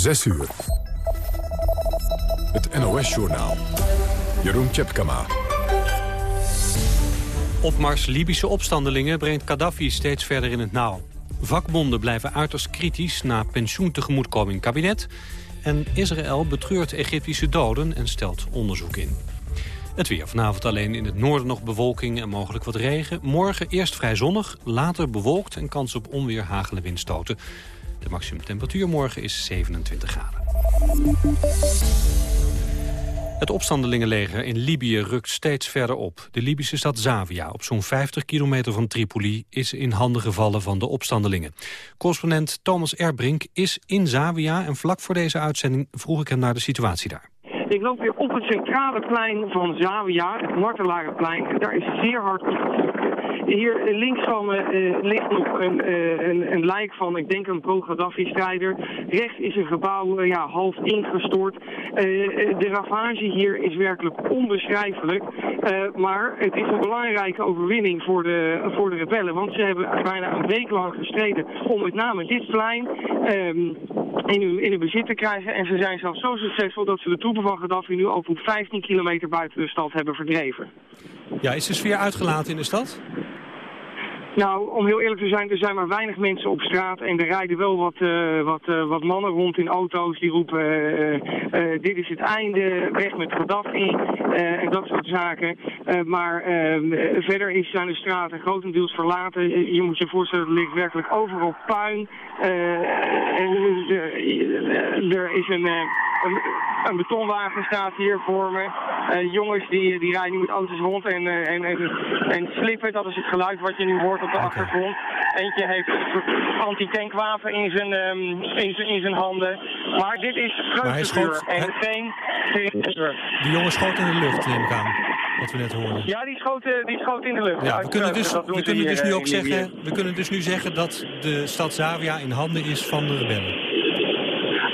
6 uur. Het NOS-journaal. Jeroen Tjepkama. Opmars Libische opstandelingen brengt Gaddafi steeds verder in het nauw. Vakbonden blijven uiterst kritisch na pensioentegemoetkoming kabinet... en Israël betreurt Egyptische doden en stelt onderzoek in. Het weer vanavond alleen in het noorden nog bewolking en mogelijk wat regen. Morgen eerst vrij zonnig, later bewolkt en kans op onweer, hagel en windstoten. De maximumtemperatuur morgen is 27 graden. Het opstandelingenleger in Libië rukt steeds verder op. De Libische stad Zavia, op zo'n 50 kilometer van Tripoli... is in handen gevallen van de opstandelingen. Correspondent Thomas Erbrink is in Zavia... en vlak voor deze uitzending vroeg ik hem naar de situatie daar. Ik loop weer op het centrale plein van Zavia, het Martelarenplein. Daar is zeer hard hier links van me uh, ligt nog een, uh, een, een, lijk van, ik denk een pro-Gaddafi-strijder. Rechts is een gebouw uh, ja, half ingestort. de ravage hier is werkelijk onbeschrijfelijk. maar het is een belangrijke overwinning voor de, voor de rebellen. Want ze hebben bijna een week lang gestreden om met name dit plein um, in, hun, in hun bezit te krijgen. En ze zijn zelfs zo succesvol dat ze de troepen van Gaddafi nu al 15 kilometer buiten de stad hebben verdreven. Ja, is de sfeer uitgelaten in de stad? Nou, om heel eerlijk te zijn, er zijn maar weinig mensen op straat en er rijden wel wat, uh, wat, uh, wat mannen rond in auto's die roepen uh, dit is het einde, weg met Gaddafi en dat soort zaken. maar verder is, zijn de straten grotendeels verlaten. Je moet je voorstellen, er ligt werkelijk overal puin. er is een, een, een, betonwagen staat hier voor me. jongens die, die rijden nu met auto's rond en, en, en, en slippen, dat is het geluid wat je nu hoort op de achtergrond. Eentje heeft anti-tankwapen in zijn, um, in, zijn, in zijn handen. Maar dit is vreugdevuur en geen Die jongen schoot in de lucht, neem ik aan. Wat we net hoorden. Ja, die schoot, die schoot in de lucht. Ja, we kunnen dus, we kunnen dus nu ook zeggen, we kunnen dus nu zeggen dat de stad Zavia in handen is van de rebellen.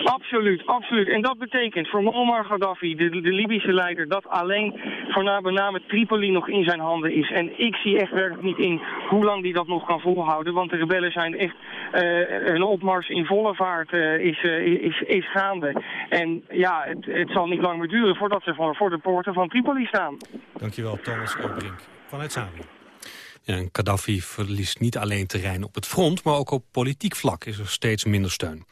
Absoluut, absoluut. En dat betekent voor Muammar Gaddafi, de, de Libische leider, dat alleen met name Tripoli nog in zijn handen is. En ik zie echt werkelijk niet in hoe lang die dat nog kan volhouden. Want de rebellen zijn echt, uh, een opmars in volle vaart uh, is, uh, is, is gaande. En ja, het, het zal niet lang meer duren voordat ze voor, voor de poorten van Tripoli staan. Dankjewel, Thomas Obrink vanuit Zavi. Ja, Gaddafi verliest niet alleen terrein op het front, maar ook op politiek vlak is er steeds minder steun.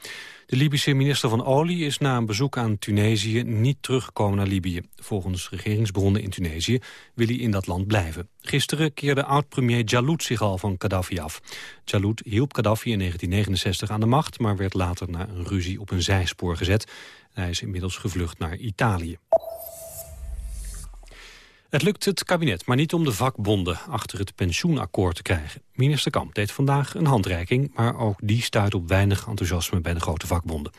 De Libische minister van Olie is na een bezoek aan Tunesië niet teruggekomen naar Libië. Volgens regeringsbronnen in Tunesië wil hij in dat land blijven. Gisteren keerde oud-premier Jaloud zich al van Gaddafi af. Jaloud hielp Gaddafi in 1969 aan de macht, maar werd later na een ruzie op een zijspoor gezet. Hij is inmiddels gevlucht naar Italië. Het lukt het kabinet, maar niet om de vakbonden achter het pensioenakkoord te krijgen. Minister Kamp deed vandaag een handreiking, maar ook die stuit op weinig enthousiasme bij de grote vakbonden.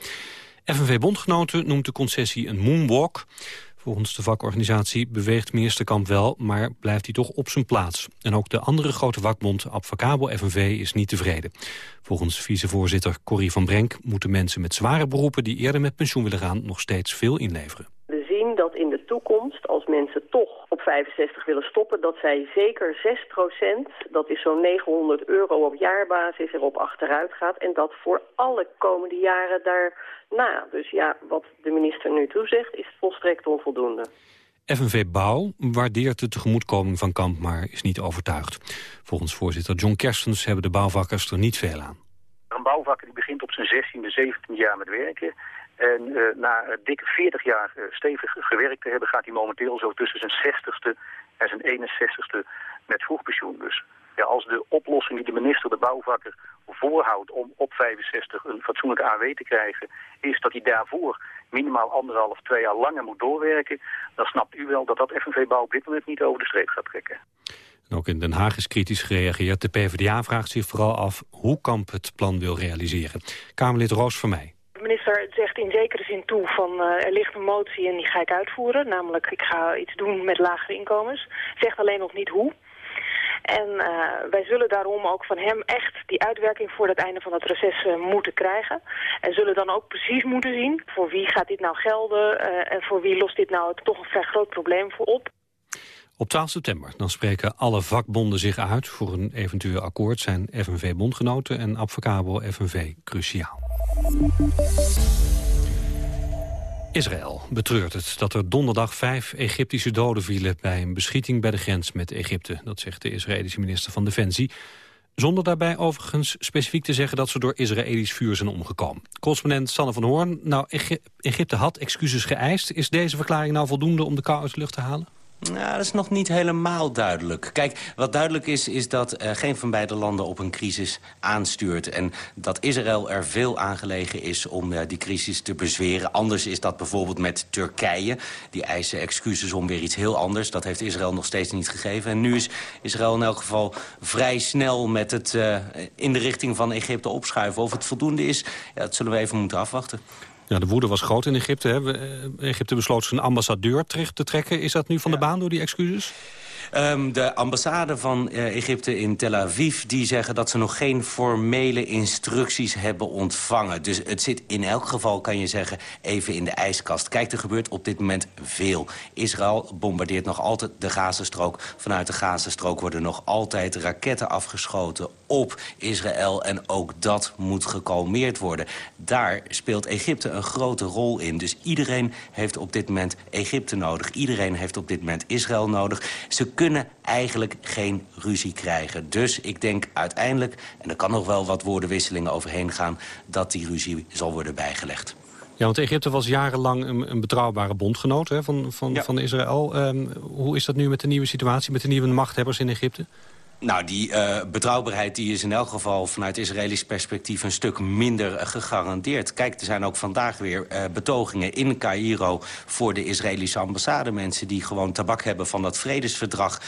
FNV-bondgenoten noemt de concessie een moonwalk. Volgens de vakorganisatie beweegt minister Kamp wel, maar blijft hij toch op zijn plaats. En ook de andere grote vakbond, Abfacabo FNV, is niet tevreden. Volgens vicevoorzitter Corrie van Brenk moeten mensen met zware beroepen die eerder met pensioen willen gaan nog steeds veel inleveren. We zien dat in de toekomst, als mensen toch 65 willen stoppen, dat zij zeker 6% dat is zo'n 900 euro op jaarbasis, erop achteruit gaat. En dat voor alle komende jaren daarna. Dus ja, wat de minister nu toezegt, is volstrekt onvoldoende. FNV Bouw waardeert de tegemoetkoming van Kamp, maar is niet overtuigd. Volgens voorzitter John Kerstens hebben de bouwvakkers er niet veel aan. Een bouwvakker die begint op zijn 16e, 17e jaar met werken. En uh, na dikke 40 jaar uh, stevig gewerkt te hebben... gaat hij momenteel zo tussen zijn 60ste en zijn 61ste met vroegpensioen. Dus ja, als de oplossing die de minister de bouwvakker voorhoudt... om op 65 een fatsoenlijke AW te krijgen... is dat hij daarvoor minimaal anderhalf, twee jaar langer moet doorwerken... dan snapt u wel dat dat FNV-bouw op dit moment niet over de streep gaat trekken. En ook in Den Haag is kritisch gereageerd. De PvdA vraagt zich vooral af hoe Kamp het plan wil realiseren. Kamerlid Roos van mij minister zegt in zekere zin toe van uh, er ligt een motie en die ga ik uitvoeren. Namelijk ik ga iets doen met lagere inkomens. Zegt alleen nog niet hoe. En uh, wij zullen daarom ook van hem echt die uitwerking voor het einde van het reces uh, moeten krijgen. En zullen dan ook precies moeten zien voor wie gaat dit nou gelden en voor wie lost dit nou toch een vrij groot probleem voor op. Op 12 september dan spreken alle vakbonden zich uit voor een eventueel akkoord. Zijn FNV-bondgenoten en Abfacabo FNV cruciaal. Israël betreurt het dat er donderdag vijf Egyptische doden vielen... bij een beschieting bij de grens met Egypte. Dat zegt de Israëlische minister van Defensie. Zonder daarbij overigens specifiek te zeggen dat ze door Israëlisch vuur zijn omgekomen. Correspondent Sanne van Hoorn. Nou, Egypte had excuses geëist. Is deze verklaring nou voldoende om de kou uit de lucht te halen? Nou, dat is nog niet helemaal duidelijk. Kijk, wat duidelijk is, is dat uh, geen van beide landen op een crisis aanstuurt. En dat Israël er veel aangelegen is om uh, die crisis te bezweren. Anders is dat bijvoorbeeld met Turkije. Die eisen excuses om weer iets heel anders. Dat heeft Israël nog steeds niet gegeven. En nu is Israël in elk geval vrij snel met het uh, in de richting van Egypte opschuiven. Of het voldoende is, ja, dat zullen we even moeten afwachten. Ja, de woede was groot in Egypte. Hè. Eh, Egypte besloot zijn ambassadeur terug te trekken. Is dat nu van de baan door die excuses? Um, de ambassade van uh, Egypte in Tel Aviv... die zeggen dat ze nog geen formele instructies hebben ontvangen. Dus het zit in elk geval, kan je zeggen, even in de ijskast. Kijk, er gebeurt op dit moment veel. Israël bombardeert nog altijd de Gazastrook. Vanuit de Gazastrook worden nog altijd raketten afgeschoten op Israël. En ook dat moet gekalmeerd worden. Daar speelt Egypte een grote rol in. Dus iedereen heeft op dit moment Egypte nodig. Iedereen heeft op dit moment Israël nodig. Ze kunnen eigenlijk geen ruzie krijgen. Dus ik denk uiteindelijk, en er kan nog wel wat woordenwisselingen overheen gaan... dat die ruzie zal worden bijgelegd. Ja, want Egypte was jarenlang een, een betrouwbare bondgenoot hè, van, van, van Israël. Um, hoe is dat nu met de nieuwe situatie, met de nieuwe machthebbers in Egypte? Nou, die uh, betrouwbaarheid die is in elk geval vanuit Israëlisch perspectief een stuk minder uh, gegarandeerd. Kijk, er zijn ook vandaag weer uh, betogingen in Cairo voor de Israëlische ambassade. Mensen die gewoon tabak hebben van dat vredesverdrag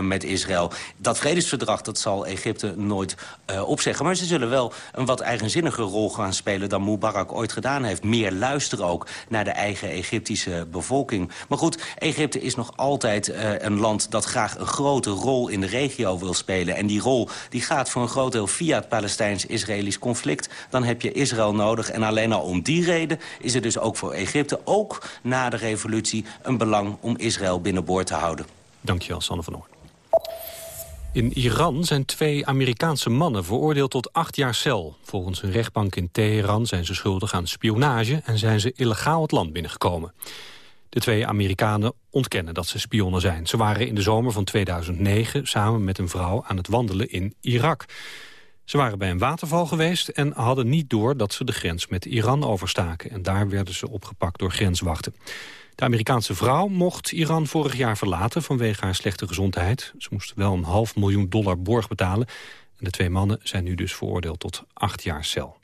met Israël. Dat vredesverdrag dat zal Egypte nooit opzeggen. Maar ze zullen wel een wat eigenzinnige rol gaan spelen dan Mubarak ooit gedaan heeft. Meer luisteren ook naar de eigen Egyptische bevolking. Maar goed, Egypte is nog altijd een land dat graag een grote rol in de regio wil spelen. En die rol die gaat voor een groot deel via het Palestijns-Israëlisch conflict. Dan heb je Israël nodig. En alleen al om die reden is er dus ook voor Egypte... ook na de revolutie een belang om Israël binnenboord te houden. Dankjewel, Sanne van Oort. In Iran zijn twee Amerikaanse mannen veroordeeld tot acht jaar cel. Volgens een rechtbank in Teheran zijn ze schuldig aan spionage... en zijn ze illegaal het land binnengekomen. De twee Amerikanen ontkennen dat ze spionnen zijn. Ze waren in de zomer van 2009 samen met een vrouw aan het wandelen in Irak. Ze waren bij een waterval geweest en hadden niet door dat ze de grens met Iran overstaken. En daar werden ze opgepakt door grenswachten. De Amerikaanse vrouw mocht Iran vorig jaar verlaten vanwege haar slechte gezondheid. Ze moest wel een half miljoen dollar borg betalen. En de twee mannen zijn nu dus veroordeeld tot acht jaar cel.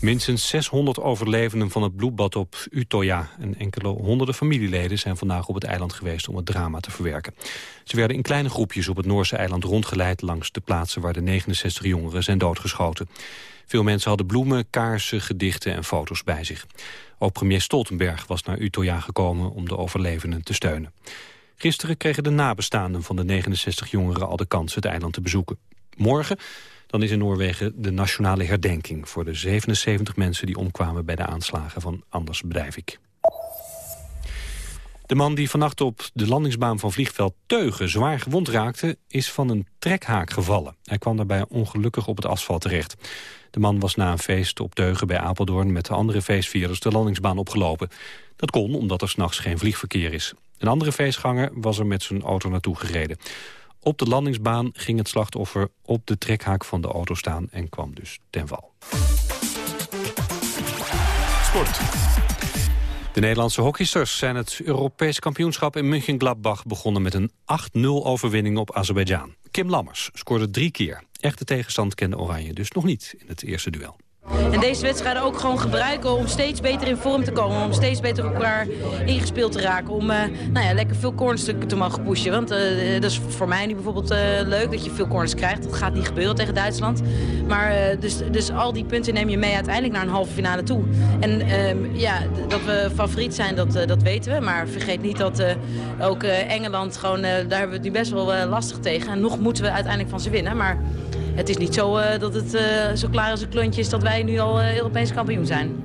Minstens 600 overlevenden van het bloedbad op Utoya en enkele honderden familieleden zijn vandaag op het eiland geweest om het drama te verwerken. Ze werden in kleine groepjes op het Noorse eiland rondgeleid langs de plaatsen waar de 69 jongeren zijn doodgeschoten. Veel mensen hadden bloemen, kaarsen, gedichten en foto's bij zich. Ook premier Stoltenberg was naar Utoya gekomen om de overlevenden te steunen. Gisteren kregen de nabestaanden van de 69 jongeren al de kans het eiland te bezoeken. Morgen dan is in Noorwegen de nationale herdenking... voor de 77 mensen die omkwamen bij de aanslagen van Anders Breivik. De man die vannacht op de landingsbaan van vliegveld Teugen zwaar gewond raakte, is van een trekhaak gevallen. Hij kwam daarbij ongelukkig op het asfalt terecht. De man was na een feest op Teugen bij Apeldoorn met de andere feestvierders de landingsbaan opgelopen. Dat kon omdat er s'nachts geen vliegverkeer is. Een andere feestganger was er met zijn auto naartoe gereden. Op de landingsbaan ging het slachtoffer op de trekhaak van de auto staan en kwam dus ten val. Sport. De Nederlandse hockeysters zijn het Europees kampioenschap in München-Gladbach begonnen met een 8-0 overwinning op Azerbeidzjan. Kim Lammers scoorde drie keer. Echte tegenstand kende Oranje dus nog niet in het eerste duel. En deze wedstrijden ook gewoon gebruiken om steeds beter in vorm te komen. Om steeds beter op elkaar ingespeeld te raken. Om uh, nou ja, lekker veel cornerstukken te mogen pushen. Want uh, dat is voor mij nu bijvoorbeeld uh, leuk dat je veel corners krijgt. Dat gaat niet gebeuren tegen Duitsland. Maar dus, dus al die punten neem je mee uiteindelijk naar een halve finale toe. En ehm, ja, dat we favoriet zijn, dat, dat weten we. Maar vergeet niet dat ook Engeland gewoon, daar hebben we het nu best wel lastig tegen. En nog moeten we uiteindelijk van ze winnen. Maar het is niet zo uh, dat het uh, zo klaar als een klontje is dat wij nu al uh, Europees kampioen zijn.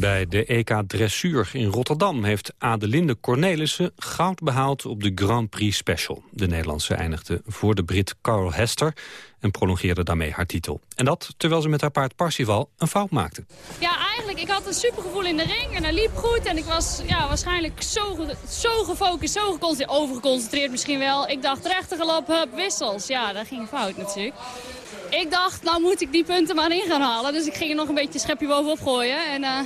Bij de EK Dressuur in Rotterdam heeft Adelinde Cornelissen goud behaald op de Grand Prix Special. De Nederlandse eindigde voor de Brit Carl Hester en prolongeerde daarmee haar titel. En dat terwijl ze met haar paard Parsifal een fout maakte. Ja, eigenlijk, ik had een supergevoel in de ring en hij liep goed. En ik was ja, waarschijnlijk zo, zo gefocust, zo geconcentreerd, overgeconcentreerd misschien wel. Ik dacht rechte galop, hup, wissels. Ja, dat ging fout natuurlijk. Ik dacht, nou moet ik die punten maar in gaan halen. Dus ik ging er nog een beetje schepje bovenop gooien. En uh,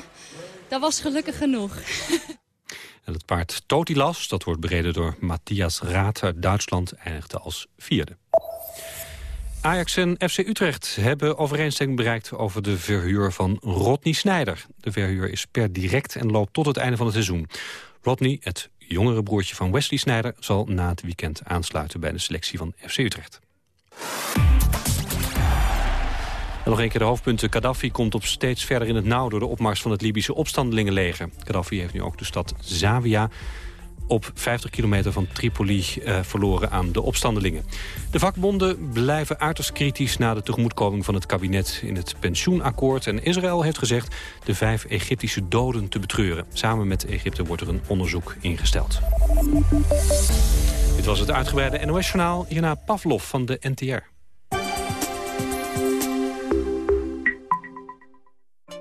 dat was gelukkig genoeg. En het paard Totilas, dat wordt bereden door Matthias Raad uit Duitsland, eindigde als vierde. Ajax en FC Utrecht hebben overeenstemming bereikt over de verhuur van Rodney Snijder. De verhuur is per direct en loopt tot het einde van het seizoen. Rodney, het jongere broertje van Wesley Snijder, zal na het weekend aansluiten bij de selectie van FC Utrecht. En nog een keer de hoofdpunten. Gaddafi komt op steeds verder in het nauw... door de opmars van het Libische opstandelingenleger. Gaddafi heeft nu ook de stad Zawiya op 50 kilometer van Tripoli eh, verloren aan de opstandelingen. De vakbonden blijven uiterst kritisch na de tegemoetkoming van het kabinet in het pensioenakkoord. En Israël heeft gezegd de vijf Egyptische doden te betreuren. Samen met Egypte wordt er een onderzoek ingesteld. Dit was het uitgebreide NOS-journaal. Hierna Pavlov van de NTR.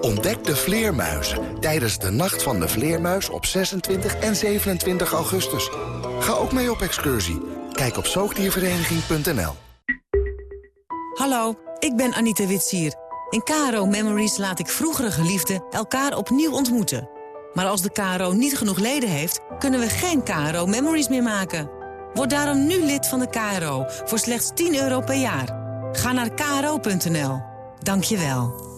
Ontdek de vleermuizen tijdens de Nacht van de Vleermuis op 26 en 27 augustus. Ga ook mee op excursie. Kijk op zoogdiervereniging.nl Hallo, ik ben Anita Witsier. In KRO Memories laat ik vroegere geliefden elkaar opnieuw ontmoeten. Maar als de KRO niet genoeg leden heeft, kunnen we geen KRO Memories meer maken. Word daarom nu lid van de KRO voor slechts 10 euro per jaar. Ga naar kro.nl. Dank je wel.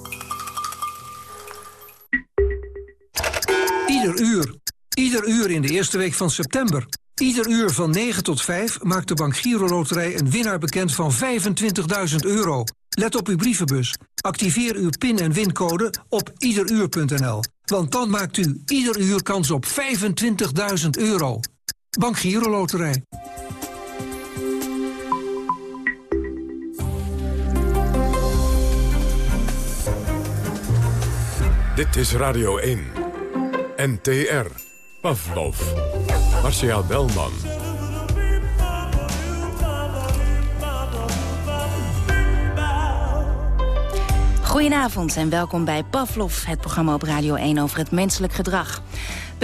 Ieder uur. Ieder uur in de eerste week van september. Ieder uur van 9 tot 5 maakt de Bank Giro Loterij een winnaar bekend van 25.000 euro. Let op uw brievenbus. Activeer uw pin- en wincode op iederuur.nl. Want dan maakt u ieder uur kans op 25.000 euro. Bank Giro Loterij. Dit is Radio 1. NTR. Pavlov. Marcia Belman. Goedenavond en welkom bij Pavlov, het programma op Radio 1 over het menselijk gedrag.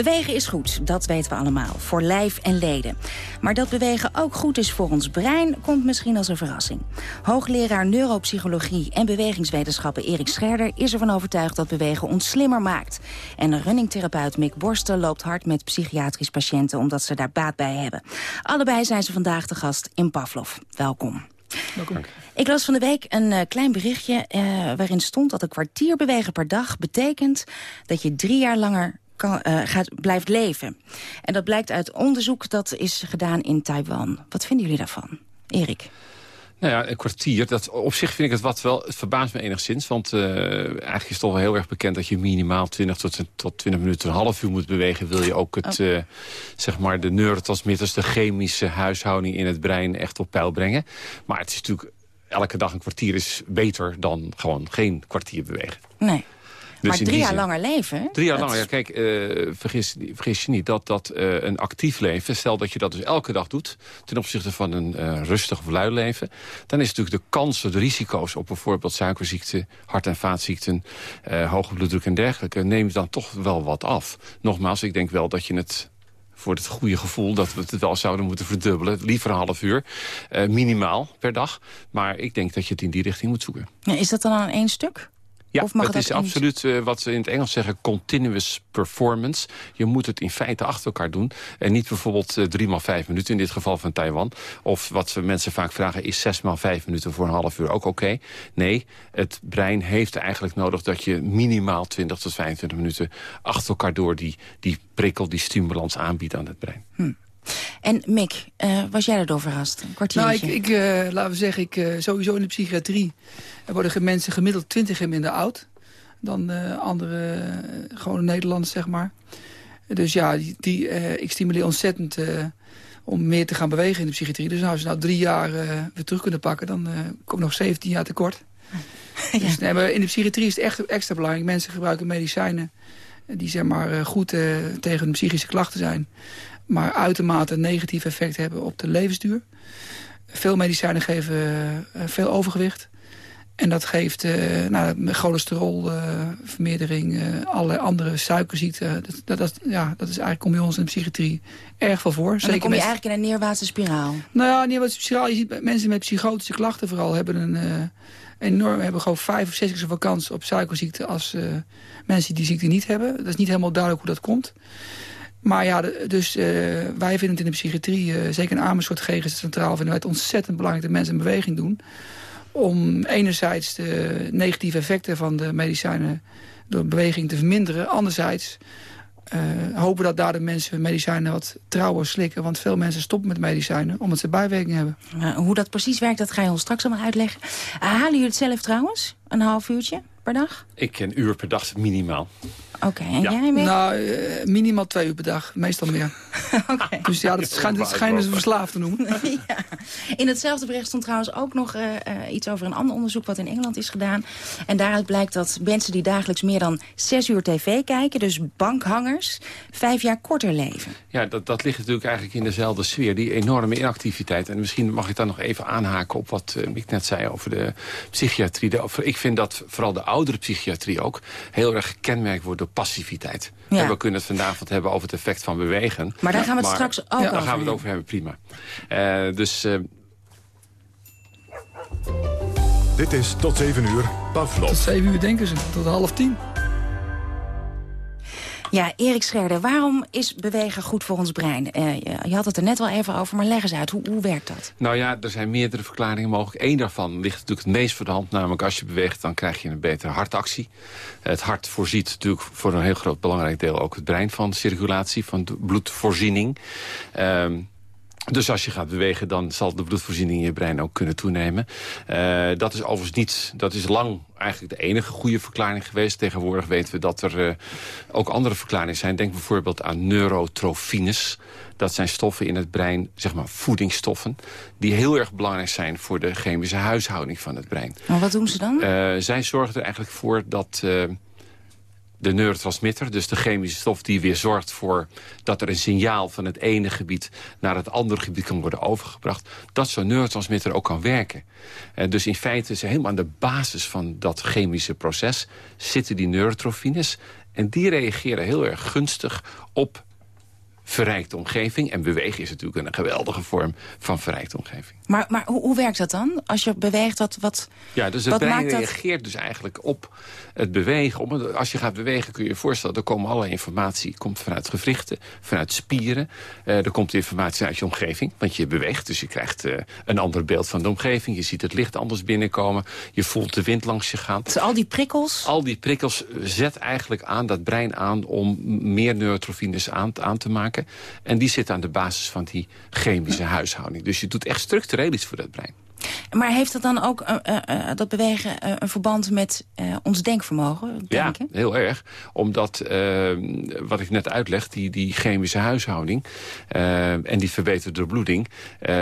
Bewegen is goed, dat weten we allemaal, voor lijf en leden. Maar dat bewegen ook goed is voor ons brein, komt misschien als een verrassing. Hoogleraar neuropsychologie en bewegingswetenschappen Erik Scherder... is ervan overtuigd dat bewegen ons slimmer maakt. En runningtherapeut Mick Borsten loopt hard met psychiatrisch patiënten... omdat ze daar baat bij hebben. Allebei zijn ze vandaag de gast in Pavlov. Welkom. Welkom. Ik las van de week een uh, klein berichtje uh, waarin stond dat een kwartier bewegen per dag betekent dat je drie jaar langer kan, uh, gaat, blijft leven. En dat blijkt uit onderzoek dat is gedaan in Taiwan. Wat vinden jullie daarvan? Erik? Nou ja, een kwartier. Dat, op zich vind ik het wat wel... Het verbaast me enigszins. Want uh, eigenlijk is het toch wel heel erg bekend... dat je minimaal 20 tot, tot 20 minuten, een half uur moet bewegen. Wil je ook het, oh. uh, zeg maar de neurotransmitters... de chemische huishouding in het brein echt op peil brengen. Maar het is natuurlijk... Elke dag een kwartier is beter dan gewoon geen kwartier bewegen. Nee. Dus maar drie jaar langer leven? Drie jaar langer, ja. Kijk, uh, vergis, vergis je niet dat, dat uh, een actief leven... stel dat je dat dus elke dag doet... ten opzichte van een uh, rustig of lui leven... dan is natuurlijk de kansen, de risico's op bijvoorbeeld suikerziekte... hart- en vaatziekten, hoge bloeddruk en dergelijke... neemt dan toch wel wat af. Nogmaals, ik denk wel dat je het voor het goede gevoel dat we het wel zouden moeten verdubbelen. Liever een half uur, minimaal per dag. Maar ik denk dat je het in die richting moet zoeken. Ja, is dat dan aan één stuk? Ja, of mag het, is absoluut uh, wat ze in het Engels zeggen continuous performance. Je moet het in feite achter elkaar doen. En niet bijvoorbeeld uh, drie maal vijf minuten, in dit geval van Taiwan. Of wat mensen vaak vragen, is zes maal vijf minuten voor een half uur ook oké? Nee, het brein heeft eigenlijk nodig dat je minimaal 20 tot 25 minuten achter elkaar door die, die prikkel, die stimulans aanbiedt aan het brein. Hm. En Mick, uh, was jij erdoor verrast? Een kwartiertje. Nou, ik, ik uh, laten we zeggen, ik, uh, sowieso in de psychiatrie worden mensen gemiddeld 20 jaar minder oud dan andere gewone Nederlanders, zeg maar. Dus ja, die, die ik stimuleer ontzettend om meer te gaan bewegen in de psychiatrie. Dus als we nou drie jaar weer terug kunnen pakken, dan kom ik nog 17 jaar tekort. ja. Dus nee, in de psychiatrie is het echt extra belangrijk. Mensen gebruiken medicijnen die zeg maar, goed tegen hun psychische klachten zijn maar uitermate een negatief effect hebben op de levensduur. Veel medicijnen geven uh, veel overgewicht. En dat geeft uh, nou, cholesterolvermeerdering, uh, allerlei andere suikerziekten. Dat, dat, dat, ja, dat is eigenlijk, kom je ons in de psychiatrie erg veel voor. En dan kom je eigenlijk in een neerwaartse spiraal. Nou ja, neerwaartse spiraal. Je ziet mensen met psychotische klachten vooral hebben een enorm, hebben gewoon vijf of zes keer zoveel kans op suikerziekte als mensen die die ziekte niet hebben. Dat is niet helemaal duidelijk hoe dat komt. Maar ja, dus uh, wij vinden het in de psychiatrie, uh, zeker in Amersfoort GGS Centraal... vinden wij het ontzettend belangrijk dat mensen een beweging doen... om enerzijds de negatieve effecten van de medicijnen door beweging te verminderen. Anderzijds uh, hopen dat daar de mensen medicijnen wat trouwer slikken. Want veel mensen stoppen met medicijnen omdat ze bijwerkingen hebben. hoe dat precies werkt, dat ga je ons straks allemaal uitleggen. halen jullie het zelf trouwens? Een half uurtje per dag? Ik een uur per dag minimaal. Oké, en jij mee? Nou, uh, minimaal twee uur per dag. Meestal meer. okay. Dus ja, dat schijnen ze verslaafd te noemen. ja. In hetzelfde bericht stond trouwens ook nog uh, uh, iets over een ander onderzoek... wat in Engeland is gedaan. En daaruit blijkt dat mensen die dagelijks meer dan zes uur tv kijken... dus bankhangers, vijf jaar korter leven. Ja, dat, dat ligt natuurlijk eigenlijk in dezelfde sfeer. Die enorme inactiviteit. En misschien mag ik dan nog even aanhaken op wat ik net zei over de psychiatrie. De, ik vind dat vooral de oudere psychiatrie ook heel erg gekenmerkt wordt passiviteit. Ja. En we kunnen het vanavond hebben over het effect van bewegen. Maar daar gaan we het straks ook ja, over Daar gaan we het over hebben, prima. Uh, dus... Uh... Dit is tot 7 uur Pavlov. Tot 7 uur denken ze, tot half tien. Ja, Erik Scherder, waarom is bewegen goed voor ons brein? Uh, je had het er net wel even over, maar leg eens uit. Hoe, hoe werkt dat? Nou ja, er zijn meerdere verklaringen mogelijk. Eén daarvan ligt natuurlijk het meest voor de hand. Namelijk als je beweegt, dan krijg je een betere hartactie. Het hart voorziet natuurlijk voor een heel groot belangrijk deel... ook het brein van circulatie, van bloedvoorziening. Um, dus als je gaat bewegen, dan zal de bloedvoorziening in je brein ook kunnen toenemen. Uh, dat is overigens niet, dat is lang eigenlijk de enige goede verklaring geweest. Tegenwoordig weten we dat er uh, ook andere verklaringen zijn. Denk bijvoorbeeld aan neurotrofines. Dat zijn stoffen in het brein, zeg maar voedingsstoffen... die heel erg belangrijk zijn voor de chemische huishouding van het brein. Maar wat doen ze dan? Uh, zij zorgen er eigenlijk voor dat de neurotransmitter, dus de chemische stof die weer zorgt voor dat er een signaal van het ene gebied naar het andere gebied kan worden overgebracht, dat zo'n neurotransmitter ook kan werken. En dus in feite is helemaal aan de basis van dat chemische proces zitten die neurotrofines en die reageren heel erg gunstig op verrijkte omgeving. En bewegen is natuurlijk een geweldige vorm van verrijkte omgeving. Maar, maar hoe, hoe werkt dat dan? Als je beweegt, wat, wat Ja, dus het brein reageert dus eigenlijk op het bewegen. Als je gaat bewegen kun je je voorstellen... er komen allerlei informatie komt vanuit gewrichten, vanuit spieren. Uh, er komt informatie uit je omgeving, want je beweegt. Dus je krijgt uh, een ander beeld van de omgeving. Je ziet het licht anders binnenkomen. Je voelt de wind langs je gaan. Dus al die prikkels? Al die prikkels zet eigenlijk aan dat brein aan... om meer neurotrofines aan, aan te maken. En die zitten aan de basis van die chemische huishouding. Dus je doet echt structureel iets voor dat brein. Maar heeft dat dan ook, uh, uh, dat bewegen, uh, een verband met ons denkvermogen? Denken? Ja, heel erg. Omdat, wat ik net uitleg, die, die chemische huishouding... en die verbeterde bloeding,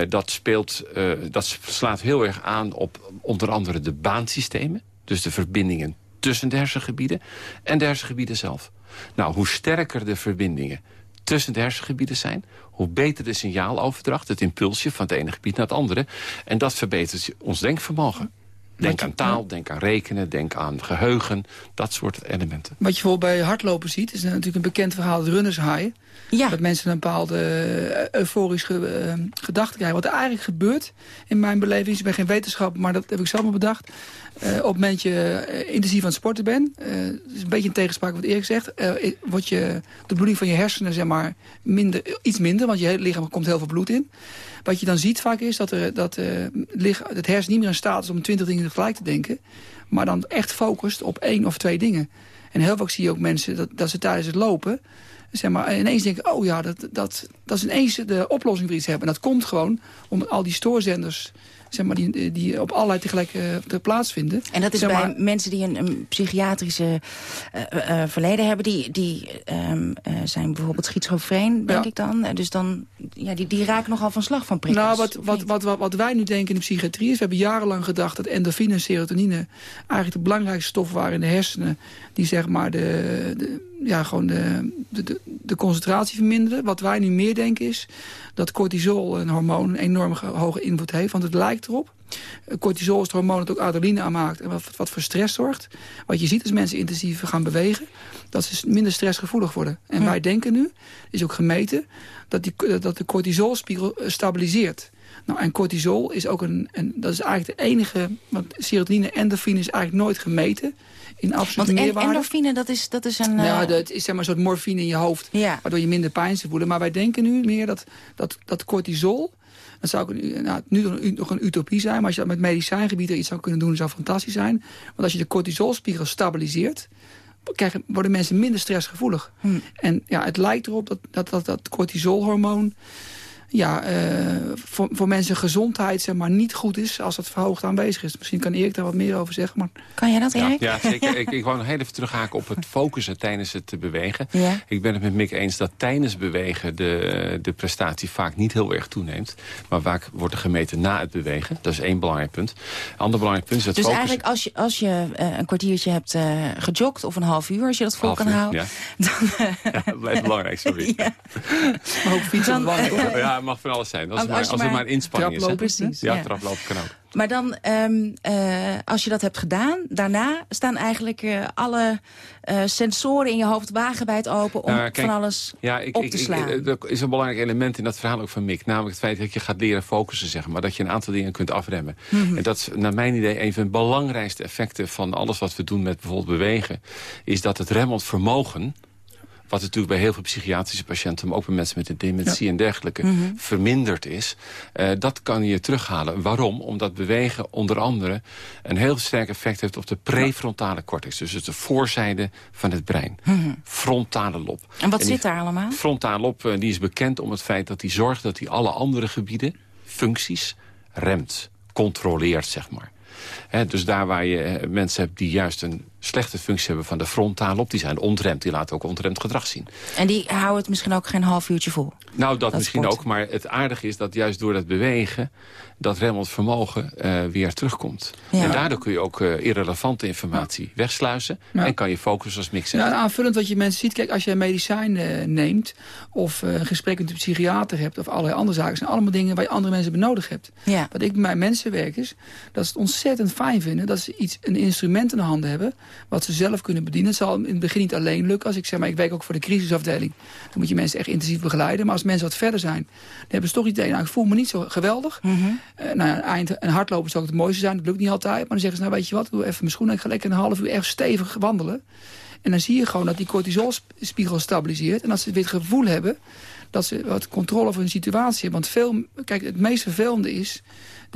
dat, speelt, dat slaat heel erg aan op onder andere de baansystemen. Dus de verbindingen tussen de hersengebieden en de hersengebieden zelf. Nou, hoe sterker de verbindingen tussen de hersengebieden zijn... hoe beter de signaaloverdracht, het impulsje van het ene gebied naar het andere. En dat verbetert ons denkvermogen. Denk aan taal, denk aan rekenen, denk aan geheugen. Dat soort elementen. Wat je bijvoorbeeld bij hardlopen ziet, is natuurlijk een bekend verhaal, het runners high. Dat mensen een bepaalde uh, euforische uh, gedachte krijgen. Wat er eigenlijk gebeurt in mijn beleving, ik ben geen wetenschapper, maar dat heb ik zelf maar bedacht. Uh, op het moment je intensief aan het sporten bent, is een beetje een tegenspraak wat Erik zegt, wordt je, de bloeding van je hersenen zeg maar, minder, iets minder, want je hele lichaam komt heel veel bloed in. Wat je dan ziet vaak is dat, er, dat het hersen niet meer in staat is om twintig dingen tegelijk te denken, maar dan echt focust op één of twee dingen. En heel vaak zie je ook mensen dat, dat ze tijdens het lopen zeg maar, ineens denken, oh ja, dat, dat, dat is ineens de oplossing voor iets hebben. En dat komt gewoon omdat al die stoorzenders zeg maar, die, die op allerlei tegelijk uh, te plaatsvinden. En dat is zeg bij mensen die een, een psychiatrische uh, uh, verleden hebben... die, die um, zijn bijvoorbeeld schizofreen, denk ik dan. Dus dan, ja, die, die raken nogal van slag van prikkels. Nou, wat, wat, wat, wat, wat wij nu denken in de psychiatrie is... we hebben jarenlang gedacht dat endorfine en serotonine... eigenlijk de belangrijkste stoffen waren in de hersenen... die zeg maar de, de ja, gewoon de, de, de, concentratie verminderen. Wat wij nu meer denken is dat cortisol, een hormoon, een enorm hoge invloed heeft. Want het lijkt erop. Cortisol is het hormoon dat ook adrenaline aanmaakt en wat, wat voor stress zorgt. Wat je ziet als mensen intensief gaan bewegen, dat ze minder stressgevoelig worden. En wij denken nu, is ook gemeten, dat, die, dat de cortisolspiegel eh, stabiliseert. Nou, en cortisol is ook een, en dat is eigenlijk de enige, want serotonine en endorfine is eigenlijk nooit gemeten in absolute Want meerwaarde. endorfine, dat is, dat is een... Ja, dat is zeg maar een soort morfine in je hoofd, ja. waardoor je minder pijn zou voelen. Maar wij denken nu meer dat, dat, dat cortisol, dat zou nou, nu nog een utopie zijn, maar als je dat met medicijngebied er iets zou kunnen doen, zou fantastisch zijn. Want als je de cortisolspiegel stabiliseert, krijgen, worden mensen minder stressgevoelig. Hm. En ja, het lijkt erop dat dat, dat, dat cortisolhormoon ja, uh, voor, voor mensen gezondheid zeg maar, niet goed is als het verhoogd aanwezig is. Misschien kan Erik daar wat meer over zeggen. Maar... Kan jij dat, Erik? Ja, ja zeker. ik, ik wou nog heel even terughaken op het focussen tijdens het bewegen. Ja. Ik ben het met Mick eens dat tijdens bewegen de, de prestatie vaak niet heel erg toeneemt. Maar vaak wordt er gemeten na het bewegen. Dat is één belangrijk punt. Ander belangrijk punt is het dus focussen. eigenlijk als je, als je uh, een kwartiertje hebt uh, gejogd of een half uur, als je dat vol half kan uur, houden. Ja. Dan, ja, dat blijft belangrijk, sorry. ja. Maar ook fietsen dan, ja, mag van alles zijn. Als, als, als, het maar inspanning is. Precies, ja, ja, traplopen kan ook. Maar dan, um, uh, als je dat hebt gedaan, daarna staan eigenlijk uh, alle uh, sensoren in je hoofd wagenwijd open om kijk, van alles ja, ik, op ik, te slaan. Ik, er is een belangrijk element in dat verhaal ook van Mick. Namelijk het feit dat je gaat leren focussen, zeg maar. Dat je een aantal dingen kunt afremmen. Mm -hmm. En dat is naar mijn idee een van de belangrijkste effecten van alles wat we doen met bijvoorbeeld bewegen. Is dat het remmend vermogen wat natuurlijk bij heel veel psychiatrische patiënten... maar ook bij mensen met een dementie ja. en dergelijke... Mm -hmm. verminderd is. Uh, dat kan je terughalen. Waarom? Omdat bewegen onder andere... een heel sterk effect heeft op de prefrontale cortex. Dus de voorzijde van het brein. Mm -hmm. Frontale lob. En wat en zit daar allemaal? Frontale lob uh, die is bekend om het feit dat hij zorgt... dat hij alle andere gebieden, functies, remt. Controleert, zeg maar. He, dus daar waar je uh, mensen hebt die juist een slechte functie hebben van de frontaal op. Die zijn ontremd, die laten ook ontremd gedrag zien. En die houden het misschien ook geen half uurtje vol? Nou, dat, dat misschien sport. ook. Maar het aardige is dat juist door dat bewegen... dat remmend vermogen uh, weer terugkomt. Ja. En daardoor kun je ook uh, irrelevante informatie ja. wegsluizen... Ja. en kan je focussen als mixen. Ja, aanvullend wat je mensen ziet... kijk, als je een medicijn uh, neemt... of een gesprek met een psychiater hebt... of allerlei andere zaken... zijn allemaal dingen waar je andere mensen bij nodig hebt. Ja. Wat ik bij mijn mensenwerkers... dat ze het ontzettend fijn vinden... dat ze iets, een instrument in de handen hebben wat ze zelf kunnen bedienen. Het zal in het begin niet alleen lukken. Als ik zeg maar, ik werk ook voor de crisisafdeling. Dan moet je mensen echt intensief begeleiden. Maar als mensen wat verder zijn, dan hebben ze toch idee... nou, ik voel me niet zo geweldig. Mm -hmm. uh, nou ja, eind, een hardlopen zou het mooiste zijn. Dat lukt niet altijd. Maar dan zeggen ze, nou weet je wat, doe even mijn schoenen. Ik ga lekker een half uur echt stevig wandelen. En dan zie je gewoon dat die cortisolspiegel stabiliseert. En dat ze weer het gevoel hebben dat ze wat controle over hun situatie hebben. Want veel, kijk, het meest vervelende is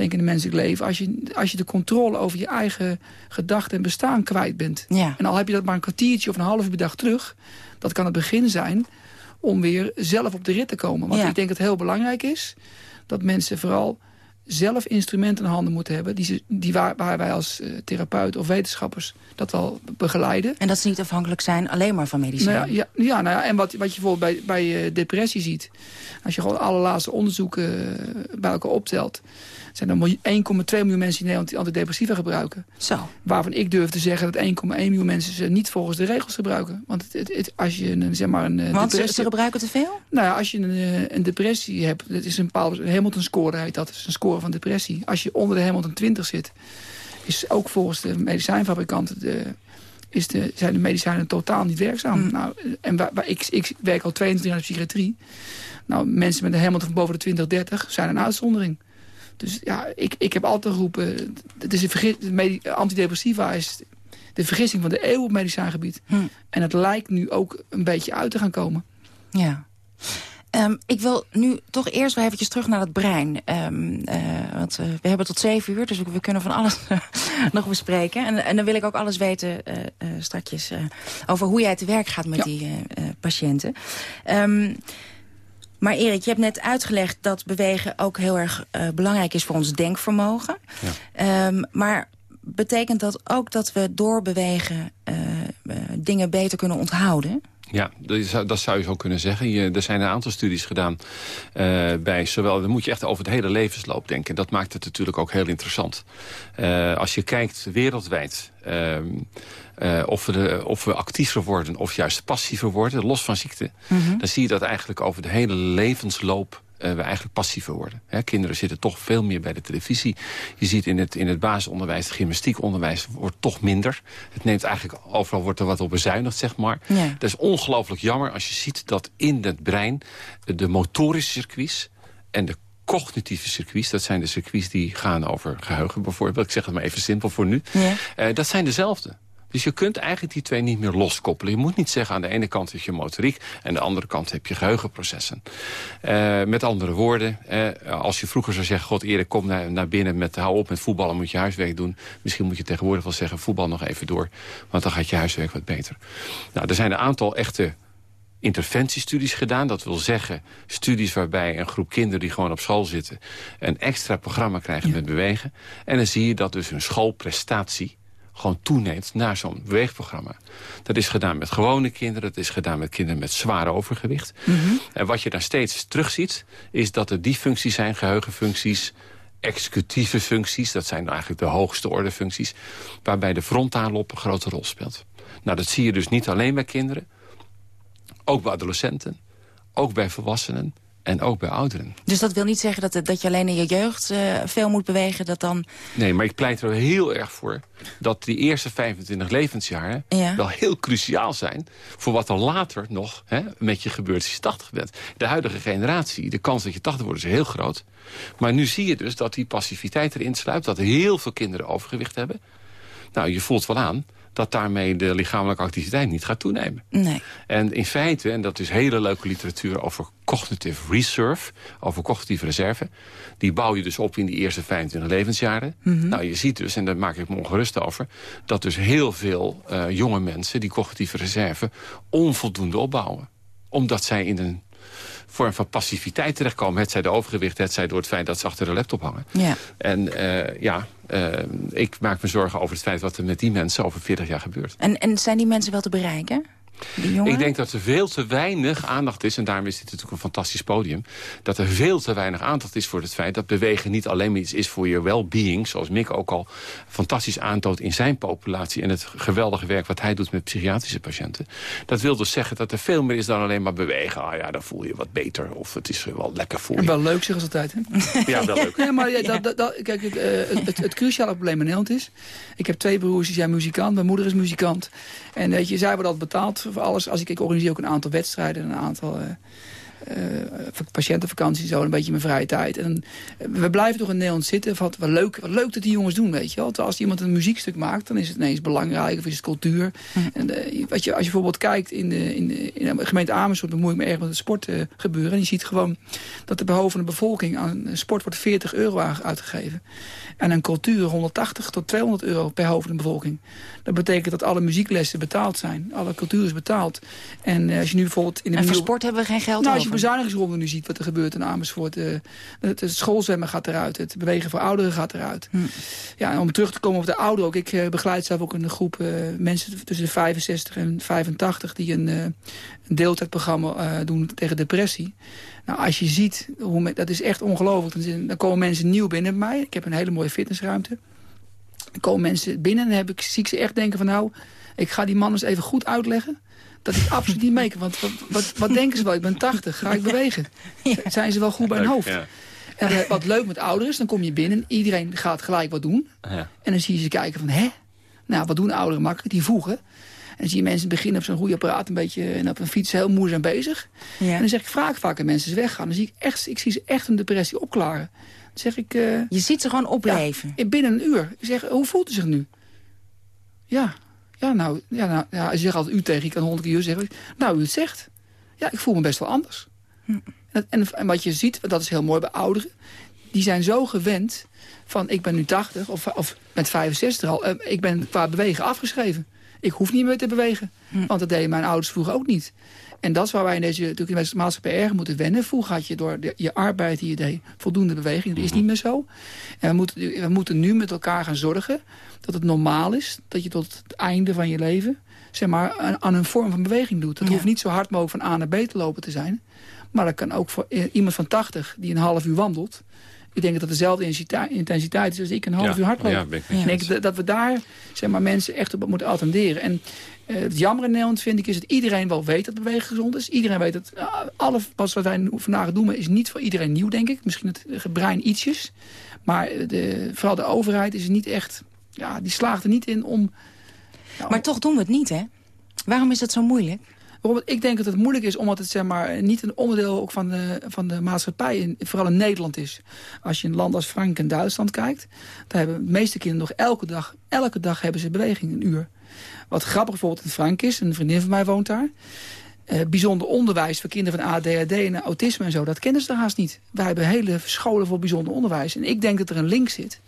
denk in het menselijk leven... als je, als je de controle over je eigen gedachten en bestaan kwijt bent. Ja. En al heb je dat maar een kwartiertje of een half uur per dag terug... dat kan het begin zijn om weer zelf op de rit te komen. Want Ja. ik denk dat het heel belangrijk is... dat mensen vooral zelf instrumenten in handen moeten hebben... Die ze, die waar, waar wij als uh, therapeut of wetenschappers dat wel begeleiden. En dat ze niet afhankelijk zijn alleen maar van medicijnen. Nou ja, ja, ja, nou ja, en wat, wat je bijvoorbeeld bij, bij uh, depressie ziet... als je gewoon alle laatste onderzoeken uh, bij elkaar optelt... zijn er 1,2 miljoen mensen in Nederland die antidepressiva gebruiken. Zo. Waarvan ik durf te zeggen dat 1,1 miljoen mensen ze niet volgens de regels gebruiken. Want het, het, het, als je een, zeg maar een Want depressie... ze, gebruiken te veel? Nou ja, als je een, een depressie hebt... dat is een bepaalde een Hamilton score heet dat. Is een score van depressie. Als je onder de Hamilton 20 zit... is ook volgens de medicijnfabrikanten... De, is de, zijn de medicijnen totaal niet werkzaam. Nou, en waar, waar ik, ik werk al 22 jaar in de psychiatrie. Nou, mensen met een helemaal van boven de 20, 30 zijn een uitzondering. Dus ja, ik, ik heb altijd geroepen... Het is een antidepressiva is de vergissing van de eeuw op medicijngebied. Hm. En het lijkt nu ook een beetje uit te gaan komen. Ja. Um, ik wil nu toch eerst wel eventjes terug naar het brein. Um, uh, want uh, we hebben tot zeven uur, dus we, we kunnen van alles nog bespreken. En, en, dan wil ik ook alles weten uh, straks over hoe jij te werk gaat met ja. die patiënten. Um, maar Erik, je hebt net uitgelegd dat bewegen ook heel erg belangrijk is voor ons denkvermogen. Ja. maar betekent dat ook dat we door bewegen dingen beter kunnen onthouden? Ja, dat zou je zo kunnen zeggen. Je, er zijn een aantal studies gedaan uh, bij zowel... dan moet je echt over het hele levensloop denken. Dat maakt het natuurlijk ook heel interessant. Uh, als je kijkt wereldwijd... Uh, of, we de, of we actiever worden of juist passiever worden, los van ziekte... Mm -hmm. dan zie je dat eigenlijk over de hele levensloop uh, we eigenlijk passiever worden. Hè, kinderen zitten toch veel meer bij de televisie. Je ziet in het, in het basisonderwijs, het gymnastiekonderwijs wordt toch minder. Het neemt eigenlijk, overal wordt er wat op bezuinigd, zeg maar. Ja. Dat is ongelooflijk jammer als je ziet dat in het brein de motorische circuits en de cognitieve circuits, dat zijn de circuits die gaan over geheugen bijvoorbeeld. Ik zeg het maar even simpel voor nu. Ja. Uh, dat zijn dezelfde. Dus je kunt eigenlijk die twee niet meer loskoppelen. Je moet niet zeggen aan de ene kant heb je motoriek... en aan de andere kant heb je geheugenprocessen. Uh, met andere woorden, uh, als je vroeger zou zeggen... God Erik, kom naar, naar binnen met hou op met voetballen, moet je huiswerk doen. Misschien moet je tegenwoordig wel zeggen, voetbal nog even door. Want dan gaat je huiswerk wat beter. Nou, er zijn een aantal echte interventiestudies gedaan. Dat wil zeggen studies waarbij een groep kinderen die gewoon op school zitten... een extra programma krijgen ja. met bewegen. En dan zie je dat dus hun schoolprestatie gewoon toeneemt naar zo'n beweegprogramma. Dat is gedaan met gewone kinderen, dat is gedaan met kinderen met zwaar overgewicht. Mm -hmm. En wat je daar steeds terugziet, is dat er die functies zijn, geheugenfuncties, executieve functies, dat zijn eigenlijk de hoogste orde functies, waarbij de frontale op een grote rol speelt. Nou, dat zie je dus niet alleen bij kinderen, ook bij adolescenten, ook bij volwassenen en ook bij ouderen. Dus dat wil niet zeggen dat, dat je alleen in je jeugd uh, veel moet bewegen? Dat dan... Nee, maar ik pleit er heel erg voor dat die eerste 25 levensjaren... Ja. wel heel cruciaal zijn voor wat er later nog hè, met je gebeurt als je 80 bent. De huidige generatie, de kans dat je 80 wordt is heel groot. Maar nu zie je dus dat die passiviteit erin sluipt... dat heel veel kinderen overgewicht hebben. Nou, je voelt wel aan dat daarmee de lichamelijke activiteit niet gaat toenemen. Nee. En in feite, en dat is hele leuke literatuur over cognitive reserve, over cognitieve reserve, die bouw je dus op in die eerste 25 levensjaren. Mm -hmm. Nou, je ziet dus, en daar maak ik me ongerust over, dat dus heel veel uh, jonge mensen die cognitieve reserve onvoldoende opbouwen. Omdat zij in een vorm van passiviteit terechtkomen. Het zij de overgewicht, het zij door het feit dat ze achter de laptop hangen. Ja. En uh, ja, ik maak me zorgen over het feit wat er met die mensen over 40 jaar gebeurt. En, en zijn die mensen wel te bereiken? Ik denk dat er veel te weinig aandacht is... en daarom is dit natuurlijk een fantastisch podium... dat er veel te weinig aandacht is voor het feit... dat bewegen niet alleen maar iets is voor je well-being... zoals Mick ook al fantastisch aantoont in zijn populatie... en het geweldige werk wat hij doet met psychiatrische patiënten. Dat wil dus zeggen dat er veel meer is dan alleen maar bewegen. Ah ja, dan voel je wat beter of het is wel lekker voor je. En wel leuk, zeggen ze altijd. Hè? Ja, wel leuk. Ja, maar dat, dat, kijk, het, uh, het, het, cruciale probleem in Nederland is... ik heb twee broers, die zijn muzikant. Mijn moeder is muzikant. En weet je, zij worden altijd betaald voor alles. Als ik, ik organiseer ook een aantal wedstrijden, een aantal uh, patiëntenvakanties, zo een beetje mijn vrije tijd. En we blijven toch in Nederland zitten. Wat, wat, leuk, wat leuk dat die jongens doen, weet je wel. Als iemand een muziekstuk maakt, dan is het ineens belangrijk of is het cultuur. Mm. En uh, wat je, als je bijvoorbeeld kijkt in de, in de, in de gemeente Amersfoort, bemoei ik me erg met het sport uh, gebeuren. En je ziet gewoon dat de behovende bevolking aan sport wordt 40 euro uitgegeven. En een cultuur 180 tot 200 euro per hoofd in de bevolking. Dat betekent dat alle muzieklessen betaald zijn. Alle cultuur is betaald. En uh, als je nu bijvoorbeeld... In de en voor sport hebben we geen geld nou, Je bezuinigingsronde nu ziet wat er gebeurt in Amersfoort. Uh, het, het schoolzwemmen gaat eruit. Het bewegen voor ouderen gaat eruit. Hm. Ja, en om terug te komen op de ouderen ook. Ik uh, begeleid zelf ook een groep mensen tussen de 65 en 85... die een, een deeltijdprogramma doen tegen depressie. Nou, als je ziet, hoe, dat is echt ongelooflijk. Dan komen mensen nieuw binnen bij mij. Ik heb een hele mooie fitnessruimte. Dan komen mensen binnen en heb ik, zie ik ze echt denken van... nou, ik ga die man eens even goed uitleggen dat ik absoluut niet mee kan. Want wat, wat, wat, denken ze wel? Ik ben 80, ga ik bewegen? Zijn ze wel goed bij hun hoofd? Ja. En eh, wat leuk met ouderen is, dan kom je binnen... iedereen gaat gelijk wat doen. Ja. En dan zie je ze kijken van, hè? Nou, wat doen ouderen makkelijk? Die voegen. En dan zie je mensen beginnen op zo'n goede apparaat een beetje en op een fiets heel moeizaam bezig. Ja. En dan zeg ik, vraag ik vaak aan mensen eens weggaan. Dan zie ik echt, ik zie ze echt een depressie opklaren. Dan zeg ik... eh, Je ziet ze gewoon opleven. ja, binnen een uur. Ik zeg, hoe voelt u zich nu? Ja, ja nou, ja, nou ja, ze zeggen altijd u tegen, ik kan honderd keer zeggen. Nou, u het zegt. Ja, ik voel me best wel anders. En, en, en wat je ziet, dat is heel mooi bij ouderen. Die zijn zo gewend van ik ben nu 80 of, of met 65 al. eh, ik ben qua bewegen afgeschreven. Ik hoef niet meer te bewegen. Want dat deden mijn ouders vroeger ook niet. En dat is waar wij in deze natuurlijk in deze maatschappij erg moeten wennen. Vroeger had je door de, je arbeid die je deed voldoende beweging. Dat is niet meer zo. En we moeten, we moeten nu met elkaar gaan zorgen dat het normaal is. Dat je tot het einde van je leven zeg maar, aan, aan een vorm van beweging doet. Dat hoeft niet zo hard mogelijk van A naar B te lopen te zijn. Maar dat kan ook voor eh, iemand van 80 die een half uur wandelt. Ik denk dat dat dezelfde intensiteit is als ik een half Ja, uur hardloop. ja, ik denk dat, dat we daar zeg maar, mensen echt op moeten attenderen. En eh, het jammer in Nederland vind ik is dat iedereen wel weet dat bewegen gezond is. Iedereen weet dat uh, alle pas wat wij nu vandaag doen is niet voor iedereen nieuw, denk ik. Misschien het eh, brein ietsjes. Maar de, vooral de overheid is niet echt... Ja, die slaagt er niet in om... Maar toch doen we het niet, hè? Waarom is dat zo moeilijk? Waarom? Ik denk dat het moeilijk is omdat het zeg maar, niet een onderdeel ook van de, van de maatschappij, in, vooral in Nederland is. Als je in landen als Frankrijk en Duitsland kijkt, daar hebben de meeste kinderen nog elke dag, elke dag hebben ze beweging, een uur. Wat grappig bijvoorbeeld in Frankrijk is, een vriendin van mij woont daar. Eh, bijzonder onderwijs voor kinderen van ADHD en autisme en zo, dat kennen ze er haast niet. Wij hebben hele scholen voor bijzonder onderwijs. En ik denk dat er een link zit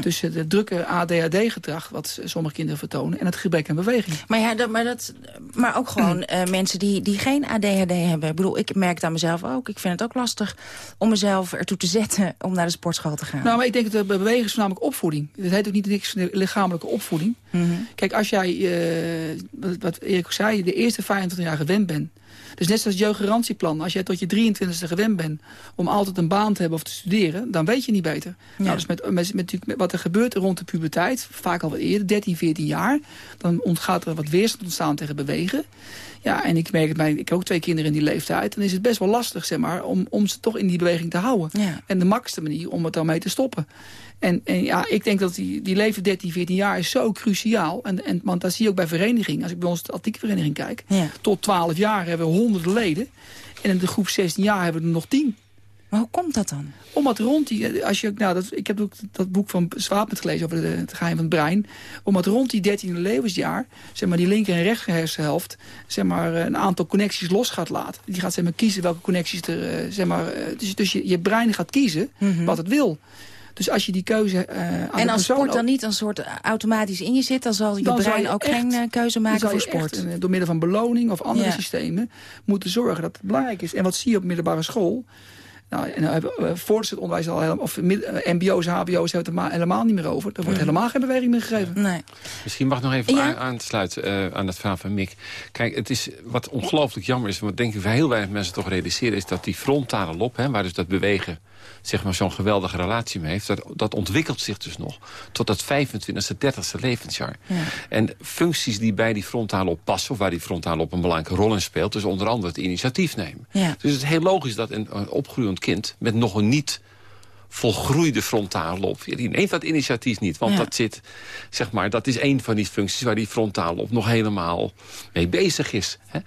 tussen de drukke ADHD-gedrag... wat sommige kinderen vertonen, en het gebrek aan beweging. Maar, ja, dat, maar, dat, maar ook gewoon eh, mensen die, die geen ADHD hebben. Ik bedoel, ik merk het aan mezelf ook. Ik vind het ook lastig om mezelf ertoe te zetten om naar de sportschool te gaan. Nou, maar ik denk dat de bewegen is voornamelijk opvoeding. Het heet ook niet niks van de lichamelijke opvoeding. Mhm. Kijk, als jij, eh, wat, wat Erik ook zei, de eerste 25 jaar gewend bent... Dus net zoals jeugdgarantieplan. Als jij tot je 23e gewend bent om altijd een baan te hebben of te studeren... dan weet je niet beter. Nou, dus met, met, met, natuurlijk met wat er gebeurt rond de puberteit, vaak al wat eerder, 13, 14 jaar... dan ontgaat er wat weerstand ontstaan tegen bewegen. Ja, en ik merk het bij, ik heb ook twee kinderen in die leeftijd... dan is het best wel lastig, zeg maar, om, om ze toch in die beweging te houden. Ja. En de makkelijkste manier om het dan mee te stoppen. En, en ja, ik denk dat die, die leven 13, 14 jaar is zo cruciaal. En, en, want dat zie je ook bij verenigingen. Als ik bij onze atletiekvereniging kijk. Ja. Tot 12 jaar hebben we honderden leden. En in de groep 16 jaar hebben we er nog 10. Maar hoe komt dat dan? Omdat rond die, als je, nou, dat, ik heb ook dat boek van Swaap gelezen over de, het geheim van het brein. Omdat rond die 13e levensjaar, zeg maar, die linker en rechter hersenhelft, zeg maar, een aantal connecties los gaat laten. Die gaat zeg maar, kiezen welke connecties er, eh, zeg maar, eh, dus, dus je, je brein gaat kiezen wat het wil. Dus als je die keuze eh aan de En als sport dan niet een soort automatisch in je zit... dan zal je Dan brein je ook echt- geen eh, keuze dan maken zou voor je echt, sport. eh, door middel van beloning of andere Ja. systemen moeten zorgen dat het belangrijk is. En wat zie je op middelbare school? Nou, en dan hebben we, eh, voortgezet onderwijs al helemaal, of eh, mbo's, hbo's hebben het maar helemaal niet meer over. Er wordt helemaal geen beweging meer gegeven. Nee. Misschien mag ik nog even Ja? aan, aansluiten eh, aan het verhaal van Mick. Kijk, het is wat ongelooflijk jammer is... wat denk ik voor heel weinig mensen toch realiseren... is dat die frontale lob, hè, waar dus dat bewegen zeg maar zo'n geweldige relatie mee heeft... Dat, dat ontwikkelt zich dus nog tot dat 25e, 30e levensjaar. En functies die bij die frontale op passen... of waar die frontale op een belangrijke rol in speelt... dus onder andere het initiatief nemen. Ja. Dus het is heel logisch dat een, een opgroeiend kind... met nog een niet volgroeide frontale lob. Ja, die neemt dat initiatief niet, want Ja. dat zit, zeg maar, dat is een van die functies waar die frontale lob nog helemaal mee bezig is. Hè?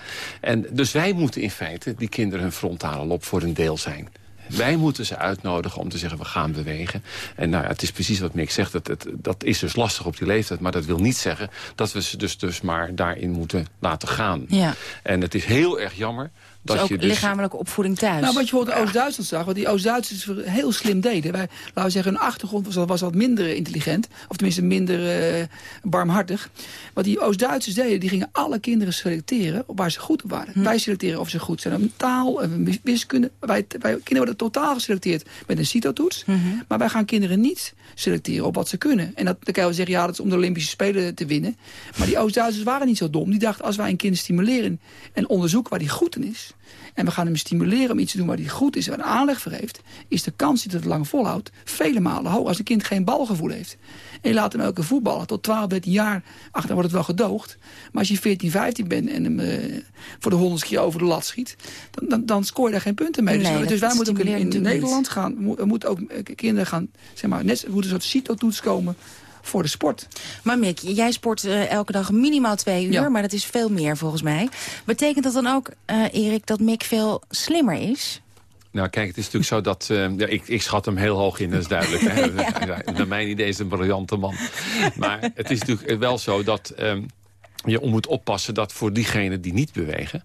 En dus wij moeten in feite die kinderen hun frontale lob voor een deel zijn. Wij moeten ze uitnodigen om te zeggen, we gaan bewegen. En nou ja, het is precies wat Mick zegt, dat, het, dat is dus lastig op die leeftijd. Maar dat wil niet zeggen dat we ze dus, dus maar daarin moeten laten gaan. Ja. En het is heel erg jammer dat Dus ook je dus... lichamelijke opvoeding thuis. Nou, wat je bijvoorbeeld in Oost-Duitsland zag, wat die Oost-Duitsers heel slim deden. Wij, laten we zeggen, hun achtergrond was, was wat minder intelligent. Of tenminste minder eh, barmhartig. Wat die Oost-Duitsers deden, die gingen alle kinderen selecteren op waar ze goed op waren. Wij selecteren of ze goed zijn op taal, en wiskunde. Wij, wij, kinderen worden totaal geselecteerd met een CITO-toets. Maar wij gaan kinderen niet selecteren op wat ze kunnen. En dat, dan kan je wel zeggen, ja, dat is om de Olympische Spelen te winnen. Maar die Oost-Duitsers waren niet zo dom. Die dachten, als wij een kind stimuleren en onderzoeken waar die goed in is... en we gaan hem stimuleren om iets te doen waar hij goed is... en waar hij aanleg voor heeft... is de kans dat het lang volhoudt vele malen hoog. Als een kind geen balgevoel heeft... en je laat hem elke voetballen tot 12, 13 jaar... ach, dan wordt het wel gedoogd. Maar als je 14, 15 bent en hem eh, voor de honderdste keer over de lat schiet... dan, dan, dan scoor je daar geen punten mee. Nee, dus, dus wij moeten ook in, Nederland gaan... er moeten ook eh, kinderen gaan... zeg maar, net er moet een soort CITO-toets komen voor de sport. Maar Mick, jij sport uh, elke dag minimaal twee uur, Ja. maar dat is veel meer volgens mij. Betekent dat dan ook, eh, Erik, dat Mick veel slimmer is? Nou, kijk, het is natuurlijk zo dat... eh, ja, ik, ik schat hem heel hoog in, dat is duidelijk. Hè? Ja, Naar mijn idee is een briljante man. Maar het is natuurlijk wel zo dat ehm, je moet oppassen... dat voor diegenen die niet bewegen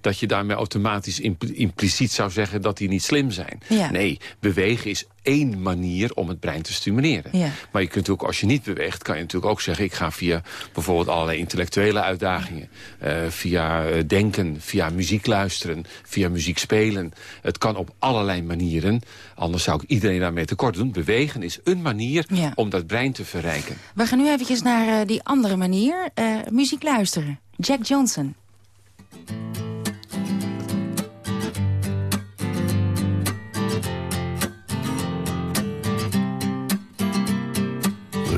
dat je daarmee automatisch impl- impliciet zou zeggen dat die niet slim zijn. Ja. Nee, bewegen is één manier om het brein te stimuleren. Ja. Maar je kunt ook, als je niet beweegt, kan je natuurlijk ook zeggen... ik ga via bijvoorbeeld allerlei intellectuele uitdagingen... eh, via eh, denken, via muziek luisteren, via muziek spelen. Het kan op allerlei manieren. Anders zou ik iedereen daarmee tekort doen. Bewegen is een manier Ja. om dat brein te verrijken. We gaan nu eventjes naar eh, die andere manier, muziek luisteren. Jack Johnson.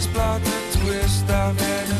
this plot to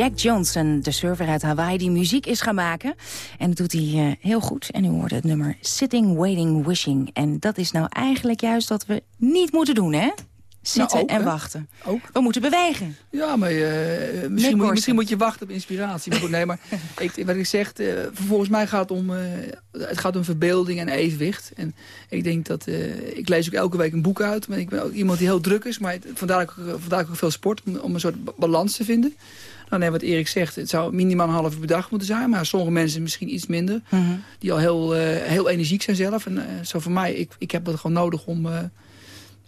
Jack Johnson, de surfer uit Hawaii, die muziek is gaan maken. En dat doet hij eh, heel goed. En u hoorde het nummer Sitting, Waiting, Wishing. En dat is nou eigenlijk juist wat we niet moeten doen, hè? Zitten Nou, ook, en hè? wachten. Ook. We moeten bewegen. Ja, maar eh, misschien, moet, je- misschien moet je wachten op inspiratie. Maar goed, nee, maar ik, wat ik zeg, eh, volgens mij gaat het om, het gaat om verbeelding en evenwicht. En ik denk dat, ik lees ook elke week een boek uit. Maar ik ben ook iemand die heel druk is. Maar vandaar ook, vandaar ook veel sport, om, om een soort ba- balans te vinden. Nou, nee, wat Erik zegt, het zou minimaal een half dag moeten zijn. Maar sommige mensen misschien iets minder. Die al heel, eh, heel energiek zijn zelf. En eh, zo voor mij, ik, ik heb het gewoon nodig om... eh,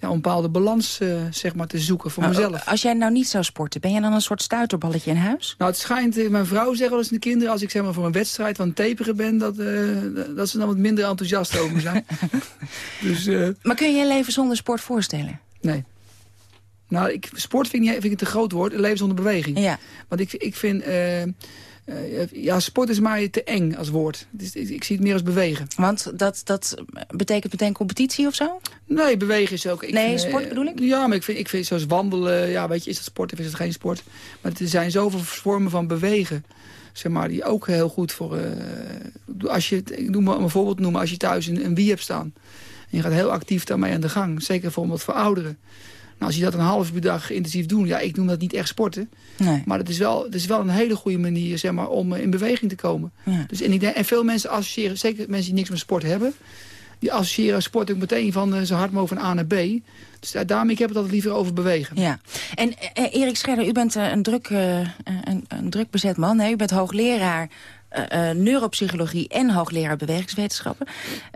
ja, een bepaalde balans zeg maar, te zoeken voor Nou, mezelf. Als jij nou niet zou sporten, ben je dan een soort stuiterballetje in huis? Nou, het schijnt, mijn vrouw zegt wel eens de kinderen... als ik zeg maar voor een wedstrijd van het taperen ben... dat, dat ze dan wat minder enthousiast over me zijn. dus, Maar kun je je leven zonder sport voorstellen? nee. Nou, ik, sport vind ik, vind ik een te groot woord. Leven zonder beweging. Ja. Want ik, ik vind... eh, Uh, ja, sport is mij te eng als woord. Dus, ik zie het meer als bewegen. Want dat, dat betekent meteen competitie of zo? Nee, bewegen is ook... Ik nee, sport bedoel ik? Ja, maar ik vind, ik vind zoals wandelen... Ja, weet je, is dat sport of is het geen sport? Maar er zijn zoveel vormen van bewegen zeg maar, die ook heel goed voor... Uh, als je, ik noem maar een voorbeeld noemen, als je thuis een, een wie hebt staan... en je gaat heel actief daarmee aan de gang, zeker bijvoorbeeld voor ouderen... Nou, als je dat een half uur dag intensief doet, ja, ik noem dat niet echt sporten. Nee. Maar het is, wel, het is wel een hele goede manier zeg maar, om in beweging te komen. Ja. Dus, en, ik denk, en veel mensen associëren, zeker mensen die niks met sport hebben... die associëren sport ook meteen van uh, zo hard mogelijk van A naar B. Dus daarom ik heb het altijd liever over bewegen. Ja. En uh, Erik Scherder, u bent een, druk, een, een druk bezet man. Hè? U bent hoogleraar uh, neuropsychologie en hoogleraar bewegingswetenschappen.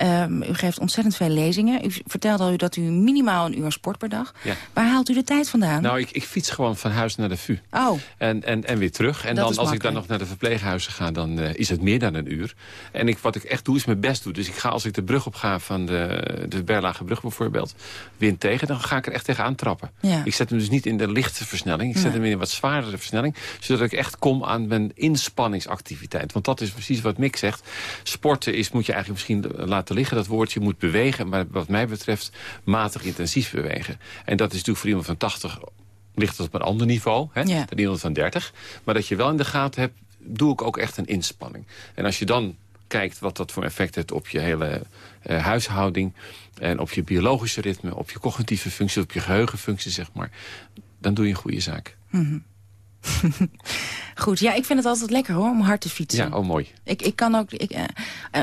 Um, u geeft ontzettend veel lezingen. U vertelde al dat u minimaal een uur sport per dag. Ja. Waar haalt u de tijd vandaan? Nou, ik, ik fiets gewoon van huis naar de VU. Oh. En, en, en weer terug. En dan, als ik dan nog naar de verpleeghuizen ga, dan uh, is het meer dan een uur. En ik, wat ik echt doe, is mijn best doen. Dus ik ga, als ik de brug op ga van de, de Berlage brug bijvoorbeeld, wind tegen, dan ga ik er echt tegenaan trappen. Ja. Ik zet hem dus niet in de lichte versnelling. Ik zet hem in een wat zwaardere versnelling. Zodat ik echt kom aan mijn inspanningsactiviteit. Want dat is precies wat Mick zegt. Sporten is, moet je eigenlijk misschien laten liggen, dat woordje. moet bewegen, maar wat mij betreft matig intensief bewegen. En dat is natuurlijk voor iemand van 80 ligt het op een ander niveau hè, dan iemand van 30. Maar dat je wel in de gaten hebt, doe ik ook echt een inspanning. En als je dan kijkt wat dat voor effect heeft op je hele uh, huishouding... en op je biologische ritme, op je cognitieve functie... op je geheugenfunctie, zeg maar... dan doe je een goede zaak. Mm Goed, ja, ik vind het altijd lekker hoor, om hard te fietsen. Ja, oh mooi. Ik, ik kan ook, ik, uh,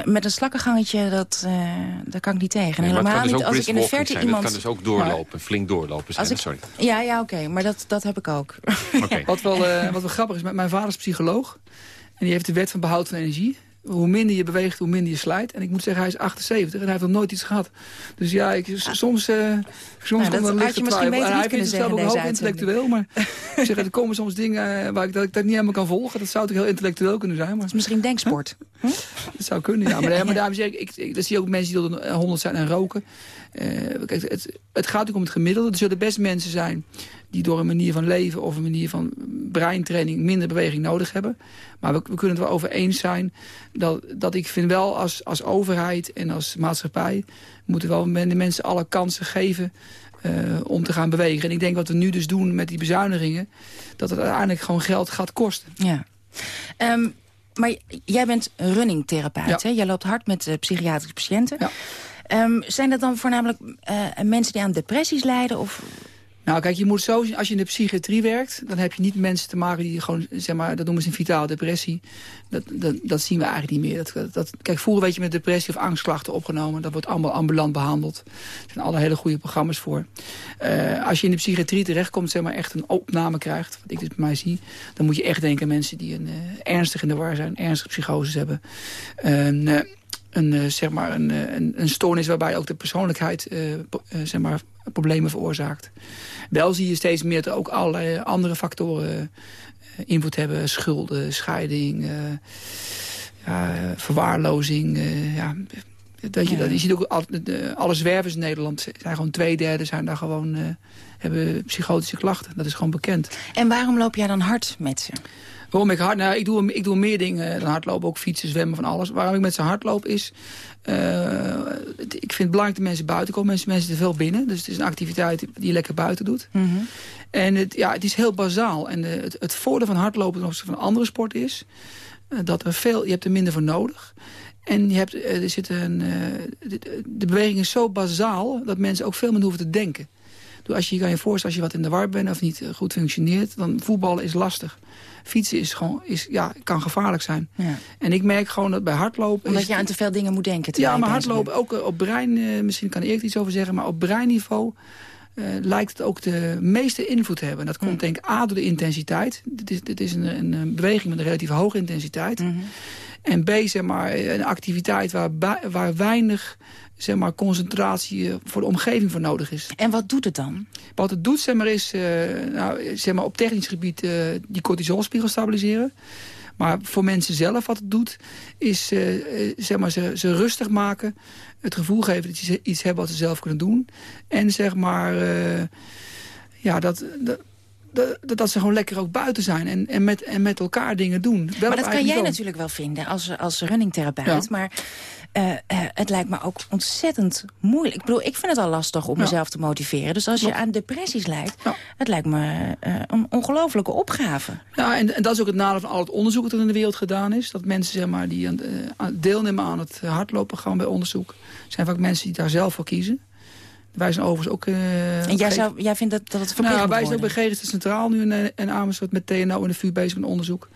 met een slakkengangetje, dat, uh, daar kan ik niet tegen. Nee, Helemaal dus niet als ik in de verte zijn. iemand... Het kan dus ook doorlopen, maar... flink doorlopen zijn, ik... sorry. Ja, ja oké, maar dat, dat heb ik ook. Okay. wat, wel, uh, wat wel grappig is, mijn vader is psycholoog. En die heeft de wet van behoud van energie hoe minder je beweegt, hoe minder je slijt. En ik moet zeggen, hij is 78 en hij heeft nog nooit iets gehad. Dus ja, ik, soms, uh, soms nou, komt er lichte twijfel. En hij vindt zichzelf ook hoog intellectueel. Maar ik zeg, er komen soms dingen uh, waar ik dat, ik dat niet helemaal kan volgen. Dat zou toch heel intellectueel kunnen zijn. Maar... Dat is misschien denksport. Huh? Dat zou kunnen, ja. Maar, maar daarom zeg ik, ik, ik, dat zie je ook mensen die tot 100 zijn en roken. Uh, kijk, het, het gaat ook om het gemiddelde. Er zullen best mensen zijn die door een manier van leven of een manier van breintraining minder beweging nodig hebben. Maar we, we kunnen het wel over eens zijn dat, dat ik vind wel als, als overheid en als maatschappij moeten wel de mensen alle kansen geven uh, om te gaan bewegen. En ik denk wat we nu dus doen met die bezuinigingen, dat het uiteindelijk gewoon geld gaat kosten. Ja. Um, maar jij bent running therapeut, ja. hè? Jij loopt hard met uh, psychiatrische patiënten. Ja. Um, zijn dat dan voornamelijk uh, mensen die aan depressies lijden? Of nou, kijk, je moet zo zien, als je in de psychiatrie werkt... dan heb je niet mensen te maken die gewoon, zeg maar... dat noemen ze een vitale depressie. Dat, dat, dat zien we eigenlijk niet meer. Dat, dat, kijk, vroeger weet je met depressie of angstklachten opgenomen. Dat wordt allemaal ambulant behandeld. Er zijn alle hele goede programma's voor. Uh, als je in de psychiatrie terechtkomt, zeg maar echt een opname krijgt... wat ik dus bij mij zie... dan moet je echt denken aan mensen die een, uh, ernstig in de war zijn... ernstige psychoses hebben... Een, uh, zeg maar een, een, een, stoornis waarbij ook de persoonlijkheid zeg maar, problemen veroorzaakt. Wel zie je steeds meer dat er ook allerlei andere factoren invloed hebben. Schulden, scheiding, ja, verwaarlozing. ja, weet je, dat, je ziet ook al, alle zwervers in Nederland zijn gewoon twee derde zijn daar gewoon hebben psychotische klachten. Dat is gewoon bekend. En waarom loop jij dan hard met ze? Waarom ik hard... Nou, ik doe, ik doe meer dingen dan hardlopen. Ook fietsen, zwemmen, van alles. Waarom ik met ze hardloop is... Uh, ik vind het belangrijk dat mensen buiten komen. Mensen, mensen te veel binnen. Dus het is een activiteit die je lekker buiten doet. Mm -hmm. En het, ja, het is heel bazaal. En de, het, het voordeel van hardlopen ten opzichte van andere sport is... Uh, dat er veel... Je hebt er minder voor nodig. En je hebt, er zit een, de, beweging is zo bazaal... dat mensen ook veel minder hoeven te denken. Dus als je, je kan je voorstellen, als je wat in de war bent... of niet goed functioneert, dan voetballen is lastig fietsen is gewoon, is, ja, kan gevaarlijk zijn. Ja. En ik merk gewoon dat bij hardlopen... Omdat je aan te veel dingen moet denken. Ja, maar hardlopen, ook eh, op brein, uh, misschien kan Erik iets over zeggen... maar op breinniveau uh, lijkt het ook de meeste invloed te hebben. Dat komt denk ik A door de intensiteit. Dit is, dit is een, een beweging met een relatief hoge intensiteit. Mm -hmm. En B, zeg maar, een activiteit waar, waar weinig zeg maar, concentratie eh, voor de omgeving voor nodig is. En wat doet het dan? Wat het doet zeg maar, is uh, nou, zeg maar, op technisch gebied uh, die cortisolspiegel stabiliseren. Maar voor mensen zelf wat het doet, is uh, zeg maar, ze, ze rustig maken. Het gevoel geven dat ze iets hebben wat ze zelf kunnen doen. En zeg maar, ja, dat, dat dat, dat ze gewoon lekker ook buiten zijn en, en, met, en met elkaar dingen doen. Wel maar dat kan jij natuurlijk wel vinden als, als runningtherapeut. Ja. Maar uh, uh, het lijkt me ook ontzettend moeilijk. Ik bedoel, ik vind het al lastig om Ja. mezelf te motiveren. Dus als je aan depressies lijdt, het lijkt me uh, een ongelofelijke opgave. Ja, en, en dat is ook het nadeel van al het onderzoek dat er in de wereld gedaan is. Dat mensen zeg maar, die aan, aan deelnemen aan het hardlopen gaan bij onderzoek... zijn vaak mensen die daar zelf voor kiezen. Wij zijn overigens ook... Uh, en jij, zou, jij vindt dat, dat het verplicht nou, Wij zijn ook bij Gerechten Centraal nu in, in Amersfoort met TNO en de VU bezig met onderzoek.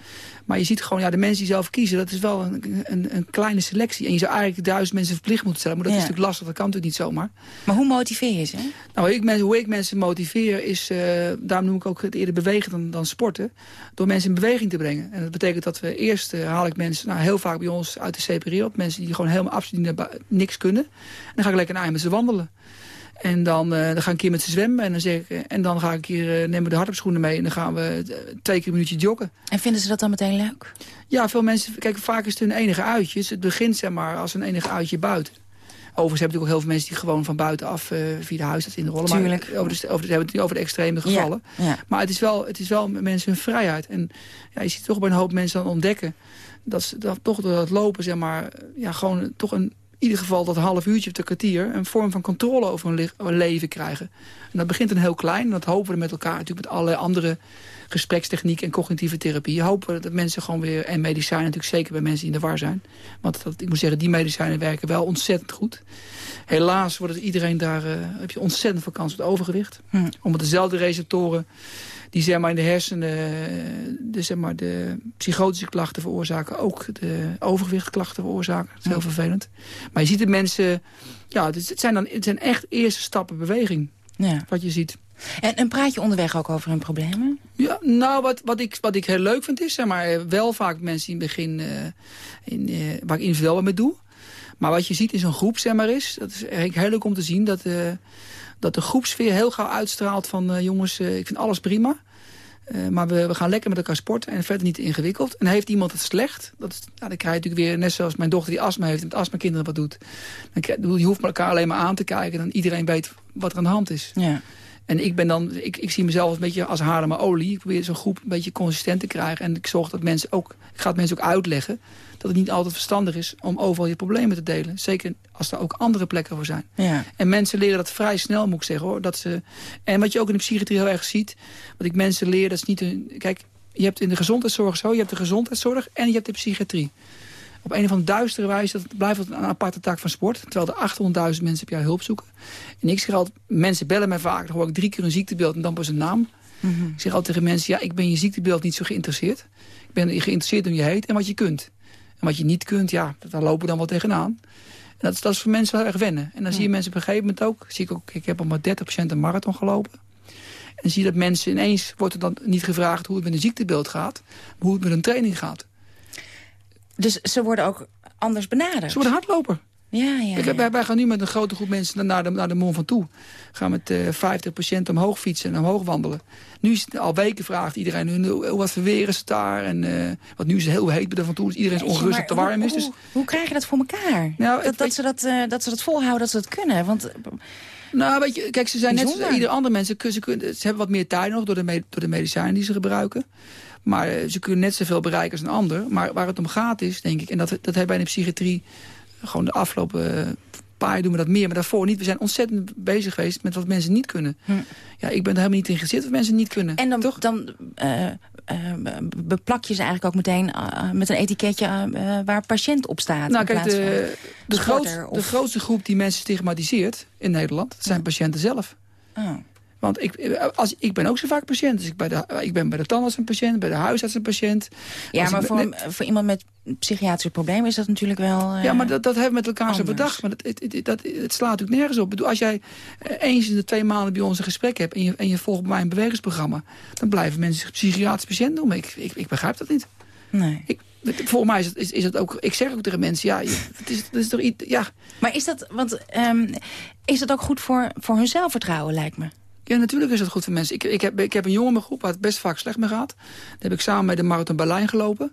Maar je ziet gewoon, ja, de mensen die zelf kiezen, dat is wel een, een, een kleine selectie. En je zou eigenlijk duizend mensen verplicht moeten stellen. Maar dat Ja. is natuurlijk lastig, dat kan natuurlijk niet zomaar. Maar hoe motiveer je ze? Nou, ik, mensen- hoe ik mensen motiveer is, uh, daarom noem ik ook het eerder bewegen dan, dan sporten. Door mensen in beweging te brengen. En dat betekent dat we eerst uh, haal ik mensen, nou, heel vaak bij ons uit de CPR op. Mensen die gewoon helemaal absoluut naar niks kunnen. En dan ga ik lekker eind met ze wandelen. En dan, uh, dan ga ik een keer met ze zwemmen. En dan, zeg ik, uh, en dan ga ik keer, uh, nemen we de hardloopschoenen mee. En dan gaan we twee keer een minuutje joggen. En vinden ze dat dan meteen leuk? Ja, veel mensen, kijk, vaak is het hun enige uitje. Het begint zeg maar als een enige uitje buiten. Overigens heb ik ook heel veel mensen die gewoon van buitenaf uh, via de huisarts inrollen. Tuurlijk. Maar over de, over de, we hebben het nu over de extreme gevallen. Ja, ja. Maar het is, wel, het is wel mensen hun vrijheid. En ja, je ziet toch bij een hoop mensen dan ontdekken... dat ze dat toch door het lopen, zeg maar... ja, gewoon toch een, in ieder geval dat half uurtje of de kwartier... een vorm van controle over hun, leven krijgen. En dat begint een heel klein. Dat hopen we met elkaar natuurlijk met allerlei andere gesprekstechniek en cognitieve therapie. Hopen dat mensen gewoon weer... en medicijnen natuurlijk zeker bij mensen die in de war zijn. Want dat, ik moet zeggen, die medicijnen werken wel ontzettend goed. Helaas wordt het iedereen daar... Uh, heb je ontzettend veel kans op overgewicht. Hm. Omdat dezelfde receptoren die zeg maar, in de hersenen de, zeg maar, de psychotische klachten veroorzaken... ook de overgewichtklachten veroorzaken. Dat is heel vervelend. Maar je ziet de mensen... Ja, het zijn, dan, het zijn echt eerste stappen beweging. Ja. Wat je ziet. En, en praat je onderweg ook over hun problemen? Ja, nou, wat, wat, ik, wat ik heel leuk vind is, zeg maar, wel vaak mensen in het begin, uh, in, uh, waar ik individueel wat mee doe. Maar wat je ziet in zo'n groep, zeg maar, is, dat is eigenlijk heel leuk om te zien, dat, uh, dat de groepsfeer heel gauw uitstraalt van, uh, jongens, uh, ik vind alles prima. Uh, maar we, we gaan lekker met elkaar sporten en verder niet ingewikkeld. En heeft iemand het slecht, dat is, nou, dan krijg je natuurlijk weer, net zoals mijn dochter die astma heeft... en met astma kinderen wat doet. Dan krijg, je hoeft elkaar alleen maar aan te kijken... en iedereen weet wat er aan de hand is. Ja. En ik ben dan, ik, ik zie mezelf een beetje als Haarlemmer olie. Ik probeer zo'n groep een beetje consistent te krijgen. En ik zorg dat mensen ook, ik ga het mensen ook uitleggen... dat het niet altijd verstandig is om overal je problemen te delen. Zeker als er ook andere plekken voor zijn. Ja. En mensen leren dat vrij snel, moet ik zeggen. hoor. Dat ze, en wat je ook in de psychiatrie heel erg ziet... wat ik mensen leer, dat is niet een... Kijk, je hebt in de gezondheidszorg zo, je hebt de gezondheidszorg en je hebt de psychiatrie. Op een of andere duistere wijze dat blijft het een aparte tak van sport. Terwijl er 800.000 mensen per jaar hulp zoeken. En ik zeg altijd, mensen bellen mij vaak. Dan hoor ik drie keer een ziektebeeld en dan pas een naam. Mm -hmm. Ik zeg altijd tegen mensen, ja, ik ben je ziektebeeld niet zo geïnteresseerd. Ik ben geïnteresseerd in je heet en wat je kunt. En wat je niet kunt, ja, daar lopen we dan wel tegenaan. Dat is, dat is voor mensen wel erg wennen. En dan zie je mensen op een gegeven moment ook... Zie ik, ook ik heb al maar 30% een marathon gelopen. En zie je dat mensen ineens... wordt er dan niet gevraagd hoe het met een ziektebeeld gaat... maar hoe het met een training gaat. Dus ze worden ook anders benaderd? Ze worden hardloper. Ja, ja, ja. Wij, wij, gaan nu met een grote groep mensen naar de, naar de Mont Ventoux. Gaan met uh, 50% omhoog fietsen en omhoog wandelen. Nu is het al weken vraagt iedereen hun, wat voor weer is het daar. En, uh, want nu is het heel heet bij de Ventoux. Dus iedereen is ongerust dat het te warm is. Dus... Hoe, hoe, krijg je dat voor elkaar? Nou, dat, dat, ze dat, uh, dat ze dat volhouden, dat ze dat kunnen? Want... Nou, weet je, kijk, ze zijn Bijzonder. net als ieder andere mensen. Ze, ze hebben wat meer tijd nog door de, me, door de medicijnen die ze gebruiken. Maar ze kunnen net zoveel bereiken als een ander. Maar waar het om gaat is, denk ik... en dat, dat hebben wij in de psychiatrie gewoon de afgelopen paar jaar doen we dat meer. Maar daarvoor niet. We zijn ontzettend bezig geweest met wat mensen niet kunnen. Hm. Ja, ik ben er helemaal niet in geïnteresseerd wat mensen niet kunnen. En dan, toch? dan uh, uh, beplak je ze eigenlijk ook meteen uh, met een etiketje waar patiënt op staat. Nou, kijk, de, de, groot, of... de, grootste groep die mensen stigmatiseert in Nederland... zijn ja. patiënten zelf. Oh. Want ik, als, ik ben ook zo vaak patiënt. Dus ik, bij de, ik ben bij de tandarts een patiënt, bij de huisarts een patiënt. Ja, maar voor, voor iemand met psychiatrische problemen is dat natuurlijk wel uh, Ja, maar dat, dat hebben we met elkaar anders. zo bedacht. Maar dat, het, het, dat, het slaat natuurlijk nergens op. Bedoel, als jij eens in de twee maanden bij ons een gesprek hebt... en je, en je volgt bij mij een bewegingsprogramma... dan blijven mensen zich psychiatrisch patiënt noemen. Ik, ik, ik begrijp dat niet. Nee. Ik, volgens mij is het, is, is het ook... Ik zeg ook tegen mensen, ja, het is, het is toch iets... Ja. Maar is dat, want, um, is dat ook goed voor, voor hun zelfvertrouwen, lijkt me? Ja, natuurlijk is dat goed voor mensen. Ik, ik, heb, ik heb een jongen in mijn groep waar het best vaak slecht mee gaat. Daar heb ik samen met de Marathon Berlijn gelopen.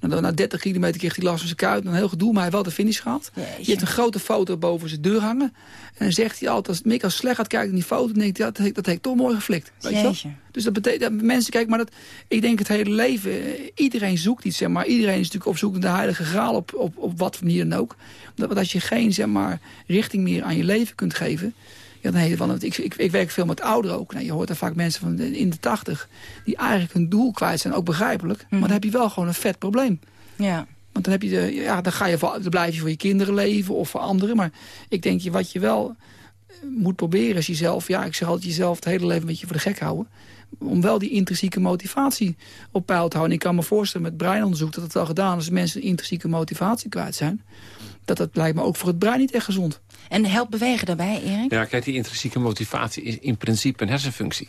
Nou, na 30 kilometer kreeg hij last van zijn kuit. Een heel gedoe, maar hij heeft wel de finish gehad. Je heeft een grote foto boven zijn deur hangen. En dan zegt hij altijd, als Mick als slecht gaat kijken naar die foto... dan denkt hij, dat, dat, dat heeft toch mooi geflikt. Weet je? Dus dat betekent, dat mensen, kijk, maar dat, ik denk het hele leven... eh, iedereen zoekt iets, zeg maar. Iedereen is natuurlijk op zoek naar de heilige graal op, op, op wat voor manier dan ook. Want als je geen, zeg maar, richting meer aan je leven kunt geven... Ja, het wel, ik, ik, ik werk veel met ouderen ook. Nou, je hoort er vaak mensen van in de tachtig... die eigenlijk hun doel kwijt zijn, ook begrijpelijk. Maar dan heb je wel gewoon een vet probleem. Ja. Want dan, heb je de, ja, dan, ga je voor, dan blijf je voor je kinderen leven of voor anderen. Maar ik denk, je, wat je wel eh, moet proberen is jezelf... ja, ik zeg altijd jezelf het hele leven een beetje voor de gek houden... om wel die intrinsieke motivatie op peil te houden. En ik kan me voorstellen met breinonderzoek dat het wel gedaan is... als mensen intrinsieke motivatie kwijt zijn... dat dat lijkt me ook voor het brein niet echt gezond. En helpt bewegen daarbij, Erik? Ja, kijk, die intrinsieke motivatie is in principe een hersenfunctie.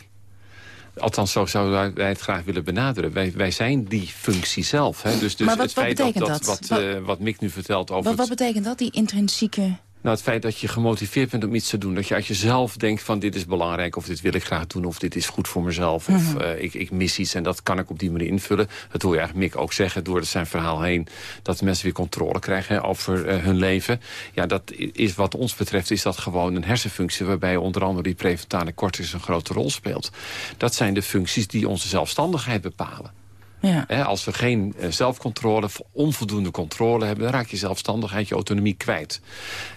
Althans, zo zouden wij- het graag willen benaderen. Wij, wij zijn die functie zelf. Hè? Dus, dus Maar wat- het wat feit dat, betekent dat, dat? wat, eh, wat Mick nu vertelt over Wat, wat betekent dat, die intrinsieke... nou, het feit dat je gemotiveerd bent om iets te doen. Dat je uit jezelf denkt van dit is belangrijk of dit wil ik graag doen... of dit is goed voor mezelf of Mhm. eh, ik, ik mis iets en dat kan ik op die manier invullen. Dat hoor je eigenlijk Mick ook zeggen door zijn verhaal heen... dat mensen weer controle krijgen hè, over eh, hun leven. Ja, dat is wat ons betreft is dat gewoon een hersenfunctie... waarbij onder andere die prefrontale cortex een grote rol speelt. Dat zijn de functies die onze zelfstandigheid bepalen. Ja. Als we geen eh, zelfcontrole, onvoldoende controle hebben... dan raak je zelfstandigheid, je autonomie kwijt.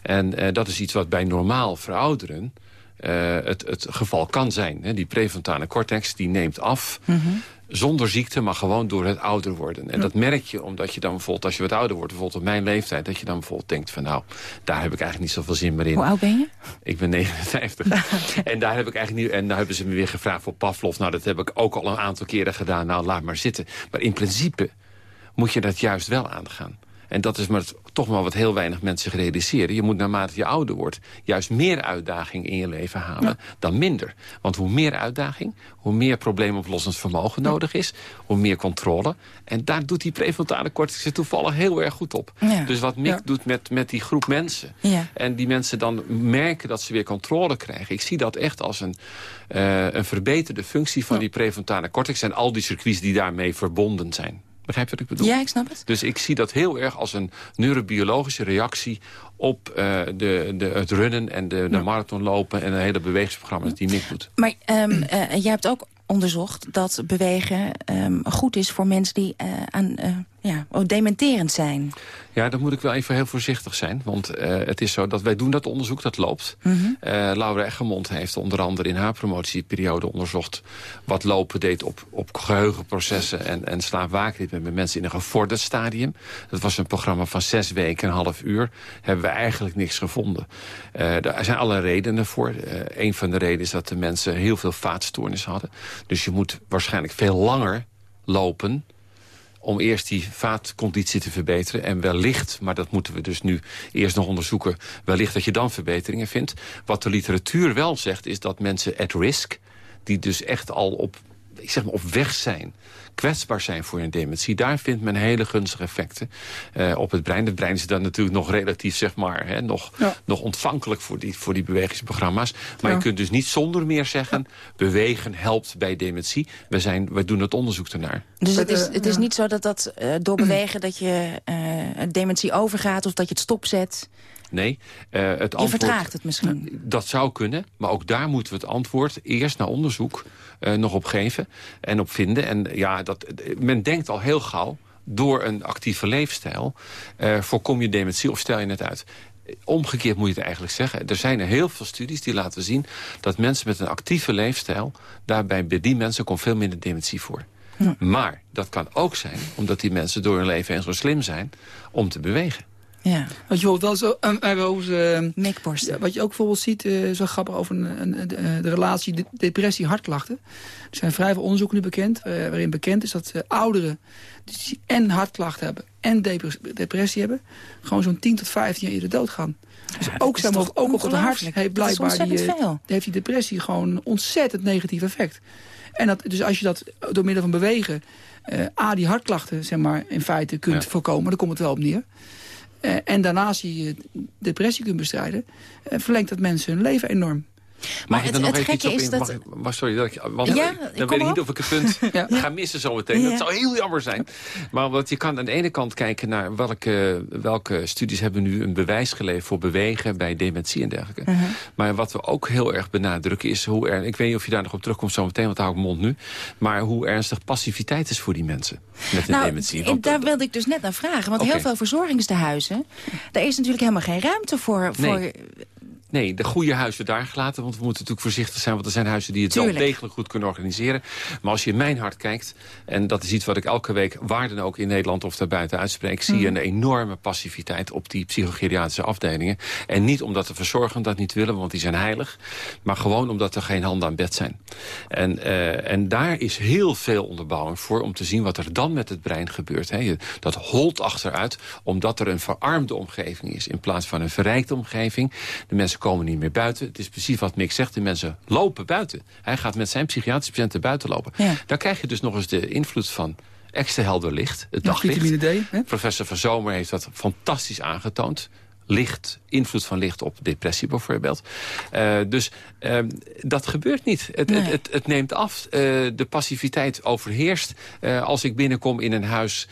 En eh, dat is iets wat bij normaal verouderen het, het geval kan zijn. Hè. Die prefrontale cortex die neemt af... Zonder ziekte, maar gewoon door het ouder worden. En dat merk je omdat je dan bijvoorbeeld, als je wat ouder wordt... bijvoorbeeld op mijn leeftijd, dat je dan bijvoorbeeld denkt van... nou, daar heb ik eigenlijk niet zoveel zin meer in. Hoe oud ben je? Ik ben 59. en daar heb ik eigenlijk niet. En daar hebben ze me weer gevraagd voor Pavlov. Nou, dat heb ik ook al een aantal keren gedaan. Nou, laat maar zitten. Maar in principe moet je dat juist wel aangaan. En dat is maar toch maar wat heel weinig mensen zich realiseren. Je moet naarmate je ouder wordt juist meer uitdaging in je leven halen dan minder. Want hoe meer uitdaging, hoe meer probleemoplossend vermogen nodig is... hoe meer controle. En daar doet die prefrontale cortex er toevallig heel erg goed op. Ja. Dus wat Mick doet met, met die groep mensen... En die mensen dan merken dat ze weer controle krijgen. Ik zie dat echt als een, eh, een verbeterde functie van die prefrontale cortex... en al die circuits die daarmee verbonden zijn. Begrijp je wat ik bedoel? Ja, ik snap het. Dus ik zie dat heel erg als een neurobiologische reactie... op eh, de, de, het runnen en de, de marathonlopen... en de hele bewegingsprogramma's die Mick doet. Maar eh, jij hebt ook onderzocht dat bewegen ehm, goed is voor mensen die eh, aan, ja, oh, dementerend zijn. Ja, dan moet ik wel even heel voorzichtig zijn. Want eh, het is zo dat wij doen dat onderzoek, dat loopt. Mhm. Eh, Laura Eggermond heeft onder andere in haar promotieperiode onderzocht... wat lopen deed op, op geheugenprocessen en, en slaapwaakritme... bij mensen in een gevorderd stadium. Dat was een programma van zes weken, een half uur. Hebben we eigenlijk niks gevonden. Eh er zijn alle redenen voor. Een van de redenen is dat de mensen heel veel vaatstoornis hadden. Dus je moet waarschijnlijk veel langer lopen om eerst die vaatconditie te verbeteren. En wellicht, maar dat moeten we dus nu eerst nog onderzoeken... wellicht dat je dan verbeteringen vindt. Wat de literatuur wel zegt, is dat mensen at risk... die dus echt al op, ik zeg maar, op weg zijn kwetsbaar zijn voor een dementie. Daar vindt men hele gunstige effecten eh, op het brein. Het brein is dan natuurlijk nog relatief, zeg maar, hè, nog, nog ontvankelijk voor die, voor die bewegingsprogramma's. Maar Ja. je kunt dus niet zonder meer zeggen... bewegen helpt bij dementie. We, zijn, we doen het onderzoek ernaar. Dus het is, eh, het is niet zo dat dat eh, door bewegen dat je eh, dementie overgaat... of dat je het stopzet. Nee, eh, het Je antwoord... vertraagt het misschien. Dat zou kunnen, maar ook daar moeten we het antwoord eerst naar onderzoek eh, nog op geven en op vinden. En ja, dat, men denkt al heel gauw, door een actieve leefstijl, eh, voorkom je dementie of stel je het uit. Omgekeerd moet je het eigenlijk zeggen. Er zijn er heel veel studies die laten zien dat mensen met een actieve leefstijl, daarbij bij die mensen komt veel minder dementie voor. Maar dat kan ook zijn omdat die mensen door hun leven heen zo slim zijn om te bewegen. Ja. Wat je bijvoorbeeld wel zo... over, Mikborsten. ja, wat je ook bijvoorbeeld ziet, eh, zo grappig over een, een, de, de relatie de- depressie-hartklachten. Er zijn vrij veel onderzoeken nu bekend, eh, waarin bekend is dat eh, ouderen die en hartklachten hebben en depres- depressie hebben, gewoon zo'n 10 tot 15 jaar eerder doodgaan. Dus ook, toch ook op het hart heeft Dat is blijkbaar die, ontzettend veel. heeft die depressie gewoon een ontzettend negatief effect. En dat, dus als je dat door middel van bewegen, eh, A, die hartklachten zeg maar, in feite kunt Ja. voorkomen, daar komt het wel op neer. Eh, en daarnaast je depressie kunt bestrijden, eh, verlengt dat mensen hun leven enorm. Maar ik er het- nog even iets op is in? dat- ik- maar sorry, dat ik, want Ja, dan weet ik op. niet of ik het punt ga missen zometeen. Ja. Dat zou heel jammer zijn. Maar wat je kan aan de ene kant kijken naar welke, welke studies hebben nu een bewijs geleverd voor bewegen bij dementie en dergelijke. Mhm. Maar wat we ook heel erg benadrukken is hoe er, ik weet niet of je daar nog op terugkomt zometeen, want daar hou ik mond nu. Maar hoe ernstig passiviteit is voor die mensen met een Nou, dementie. en Want daar wilde ik dus net naar vragen. Want heel veel verzorgingstehuizen... daar is natuurlijk helemaal geen ruimte voor... voor Nee. De goede huizen daar gelaten. Want we moeten natuurlijk voorzichtig zijn. Want er zijn huizen die het Tuurlijk. wel degelijk goed kunnen organiseren. Maar als je in mijn hart kijkt... en dat is iets wat ik elke week waar dan ook in Nederland of daarbuiten uitspreek... zie je Mhm. een enorme passiviteit op die psychogeriatrische afdelingen. En niet omdat de verzorgenden dat niet willen, want die zijn heilig. Maar gewoon omdat er geen handen aan bed zijn. En, eh, en daar is heel veel onderbouwing voor om te zien wat er dan met het brein gebeurt. Hè. Dat holt achteruit omdat er een verarmde omgeving is... in plaats van een verrijkte omgeving. De mensen komen niet meer buiten. Het is precies wat Mick zegt, de mensen lopen buiten. Hij gaat met zijn psychiatrische patiënten buiten lopen. Ja. Dan krijg je dus nog eens de invloed van extra helder licht. Het Ja, daglicht. vitamine D, hè? Professor Van Zomer heeft dat fantastisch aangetoond. Licht, invloed van licht op depressie bijvoorbeeld. Eh, dus ehm, dat gebeurt niet. Het, het, het, het neemt af. Eh, de passiviteit overheerst. Eh, als ik binnenkom in een huis,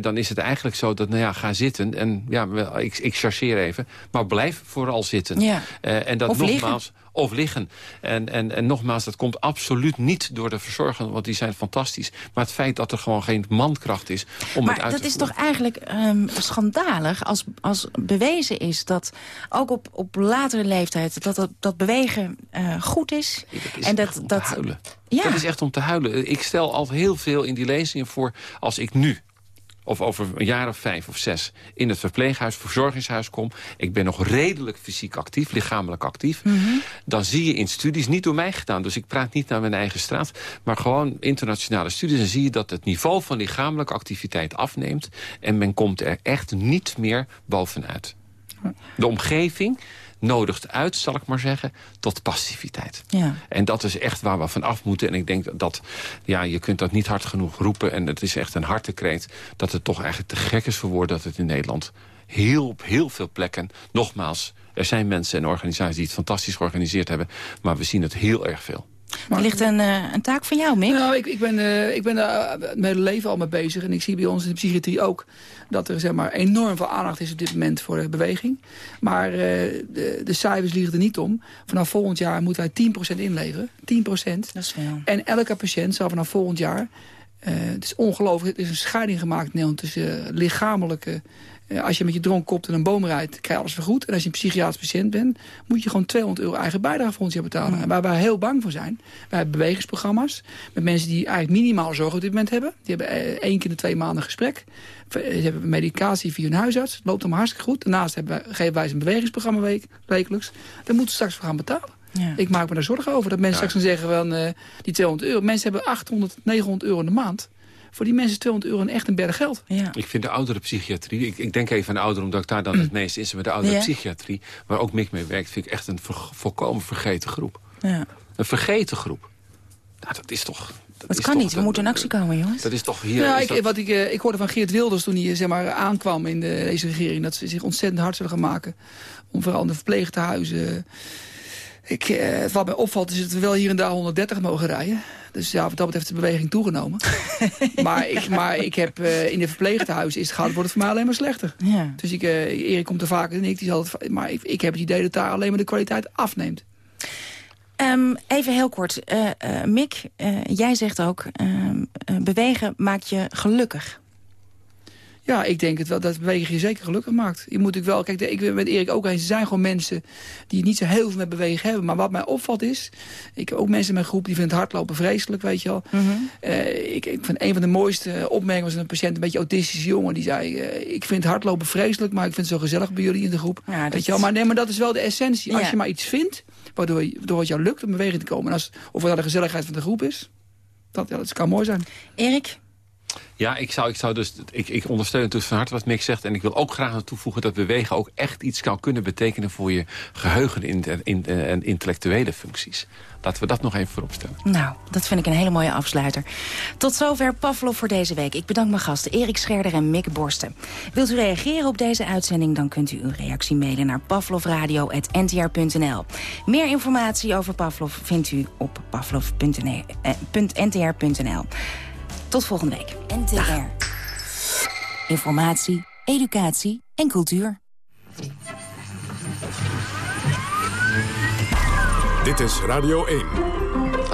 dan is het eigenlijk zo dat, nou ja, ga zitten. En ja, ik, ik chargeer even. Maar blijf vooral zitten. Ja. En dat Of liggen. Of liggen. En, en, en nogmaals, dat komt absoluut niet door de verzorgenden, want die zijn fantastisch. Maar het feit dat er gewoon geen mankracht is om het maar uit dat te is voeren. toch eigenlijk ehm, schandalig als, als bewezen is dat ook op, op latere leeftijd dat dat, dat bewegen eh, goed is. is en dat, dat. Ja. Dat is echt om te huilen. Ik stel al heel veel in die lezingen voor als ik nu of over een jaar of vijf of zes in het verpleeghuis, verzorgingshuis kom... ik ben nog redelijk fysiek actief, lichamelijk actief... Mhm. dan zie je in studies, niet door mij gedaan... dus ik praat niet naar mijn eigen straat... maar gewoon internationale studies... dan zie je dat het niveau van lichamelijke activiteit afneemt... en men komt er echt niet meer bovenuit. De omgeving nodigt uit, zal ik maar zeggen, tot passiviteit. Ja. En dat is echt waar we van af moeten. En ik denk dat, ja, je kunt dat niet hard genoeg roepen. En het is echt een hartekreet dat het toch eigenlijk te gek is voor woorden... dat het in Nederland heel, op heel veel plekken, nogmaals... er zijn mensen en organisaties die het fantastisch georganiseerd hebben... maar we zien het heel erg veel. Er ligt een, eh, een taak van jou, Mick. Nou, ik, ik ben, eh, ik ben daar mijn hele leven al mee bezig. En ik zie bij ons in de psychiatrie ook dat er zeg maar, enorm veel aandacht is op dit moment voor de beweging. Maar eh, de, de cijfers liegen er niet om. Vanaf volgend jaar moeten wij 10% inleveren. 10%. Dat is veel. En elke patiënt zal vanaf volgend jaar... eh, het is ongelooflijk, er is een scheiding gemaakt in Nederland tussen eh, lichamelijke... eh, als je met je dronkkop in een boom rijdt, krijg je alles vergoed. En als je een psychiatrisch patiënt bent, moet je gewoon 200 euro eigen bijdrage voor ons jaar betalen. En waar wij heel bang voor zijn, wij hebben bewegingsprogramma's... met mensen die eigenlijk minimaal zorg op dit moment hebben. Die hebben eh, één keer in de twee maanden een gesprek. Ze hebben medicatie via hun huisarts. Loopt allemaal hartstikke goed. Daarnaast hebben wij, geven wij ze een bewegingsprogramma week, wekelijks. Daar moeten ze straks voor gaan betalen. Ja. Ik maak me daar zorgen over. Dat mensen Ja. straks gaan zeggen van eh, die 200 euro. Mensen hebben 800, 900 euro in de maand. Voor die mensen is 200 euro een echt een berg geld. Ja. Ik vind de oudere psychiatrie... Ik, ik denk even aan de ouderen, omdat ik daar dan het meest is... maar de oudere Ja. psychiatrie, waar ook Mick mee werkt... vind ik echt een volkomen vergeten groep. Ja. Een vergeten groep. Nou, dat is toch... Dat, kan toch- niet, we dat- moeten in actie komen, jongens. Dat is toch hier... ja, is ik, dat- wat ik, eh, ik hoorde van Geert Wilders toen hij eh, zeg maar, aankwam in de, deze regering... dat ze zich ontzettend hard zullen gaan maken om vooral in de verpleegtehuizen... Ik, eh, wat mij opvalt is dat we wel hier en daar 130 mogen rijden. Dus ja, wat dat betreft is de beweging toegenomen. maar, ik, maar ik heb eh, in de verpleegtehuizen is het gaat, wordt het voor mij alleen maar slechter. Ja. Dus ik, eh, Erik komt er vaker dan ik. Die zal het, maar ik, ik heb het idee dat daar alleen maar de kwaliteit afneemt. Ehm, even heel kort. Mick, eh, jij zegt ook, ehm, eh, bewegen maakt je gelukkig. Ja, ik denk het wel dat bewegen je zeker gelukkig maakt. Je moet natuurlijk wel, kijk, ik ben met Erik ook eens. Er zijn gewoon mensen die niet zo heel veel met bewegen hebben. Maar wat mij opvalt is, ik heb ook mensen in mijn groep die vinden hardlopen vreselijk, weet je wel. Eh, ik, ik vind een van de mooiste opmerkingen was een patiënt, een beetje autistische jongen, die zei: eh, Ik vind hardlopen vreselijk, maar ik vind het zo gezellig bij jullie in de groep. Ja, dat weet je wel? Maar, nee, maar dat is wel de essentie. Als je maar iets vindt waardoor, je- waardoor het jou lukt om in beweging te komen. En als, of wat de gezelligheid van de groep is, dat, ja, dat kan mooi zijn. Erik? Ja, ik, zou, ik, zou dus, ik, ik ondersteun natuurlijk van harte wat Mick zegt. En ik wil ook graag aan toevoegen dat bewegen ook echt iets kan kunnen betekenen... voor je geheugen en in, in, intellectuele functies. Laten we dat nog even voorop stellen. Nou, dat vind ik een hele mooie afsluiter. Tot zover Pavlov voor deze week. Ik bedank mijn gasten Erik Scherder en Mick Borsten. Wilt u reageren op deze uitzending, dan kunt u uw reactie mailen naar pavlovradio.ntr.nl. Meer informatie over Pavlov vindt u op pavlov.ntr.nl. Tot volgende week. NTR. Informatie, educatie en cultuur. Dit is Radio 1.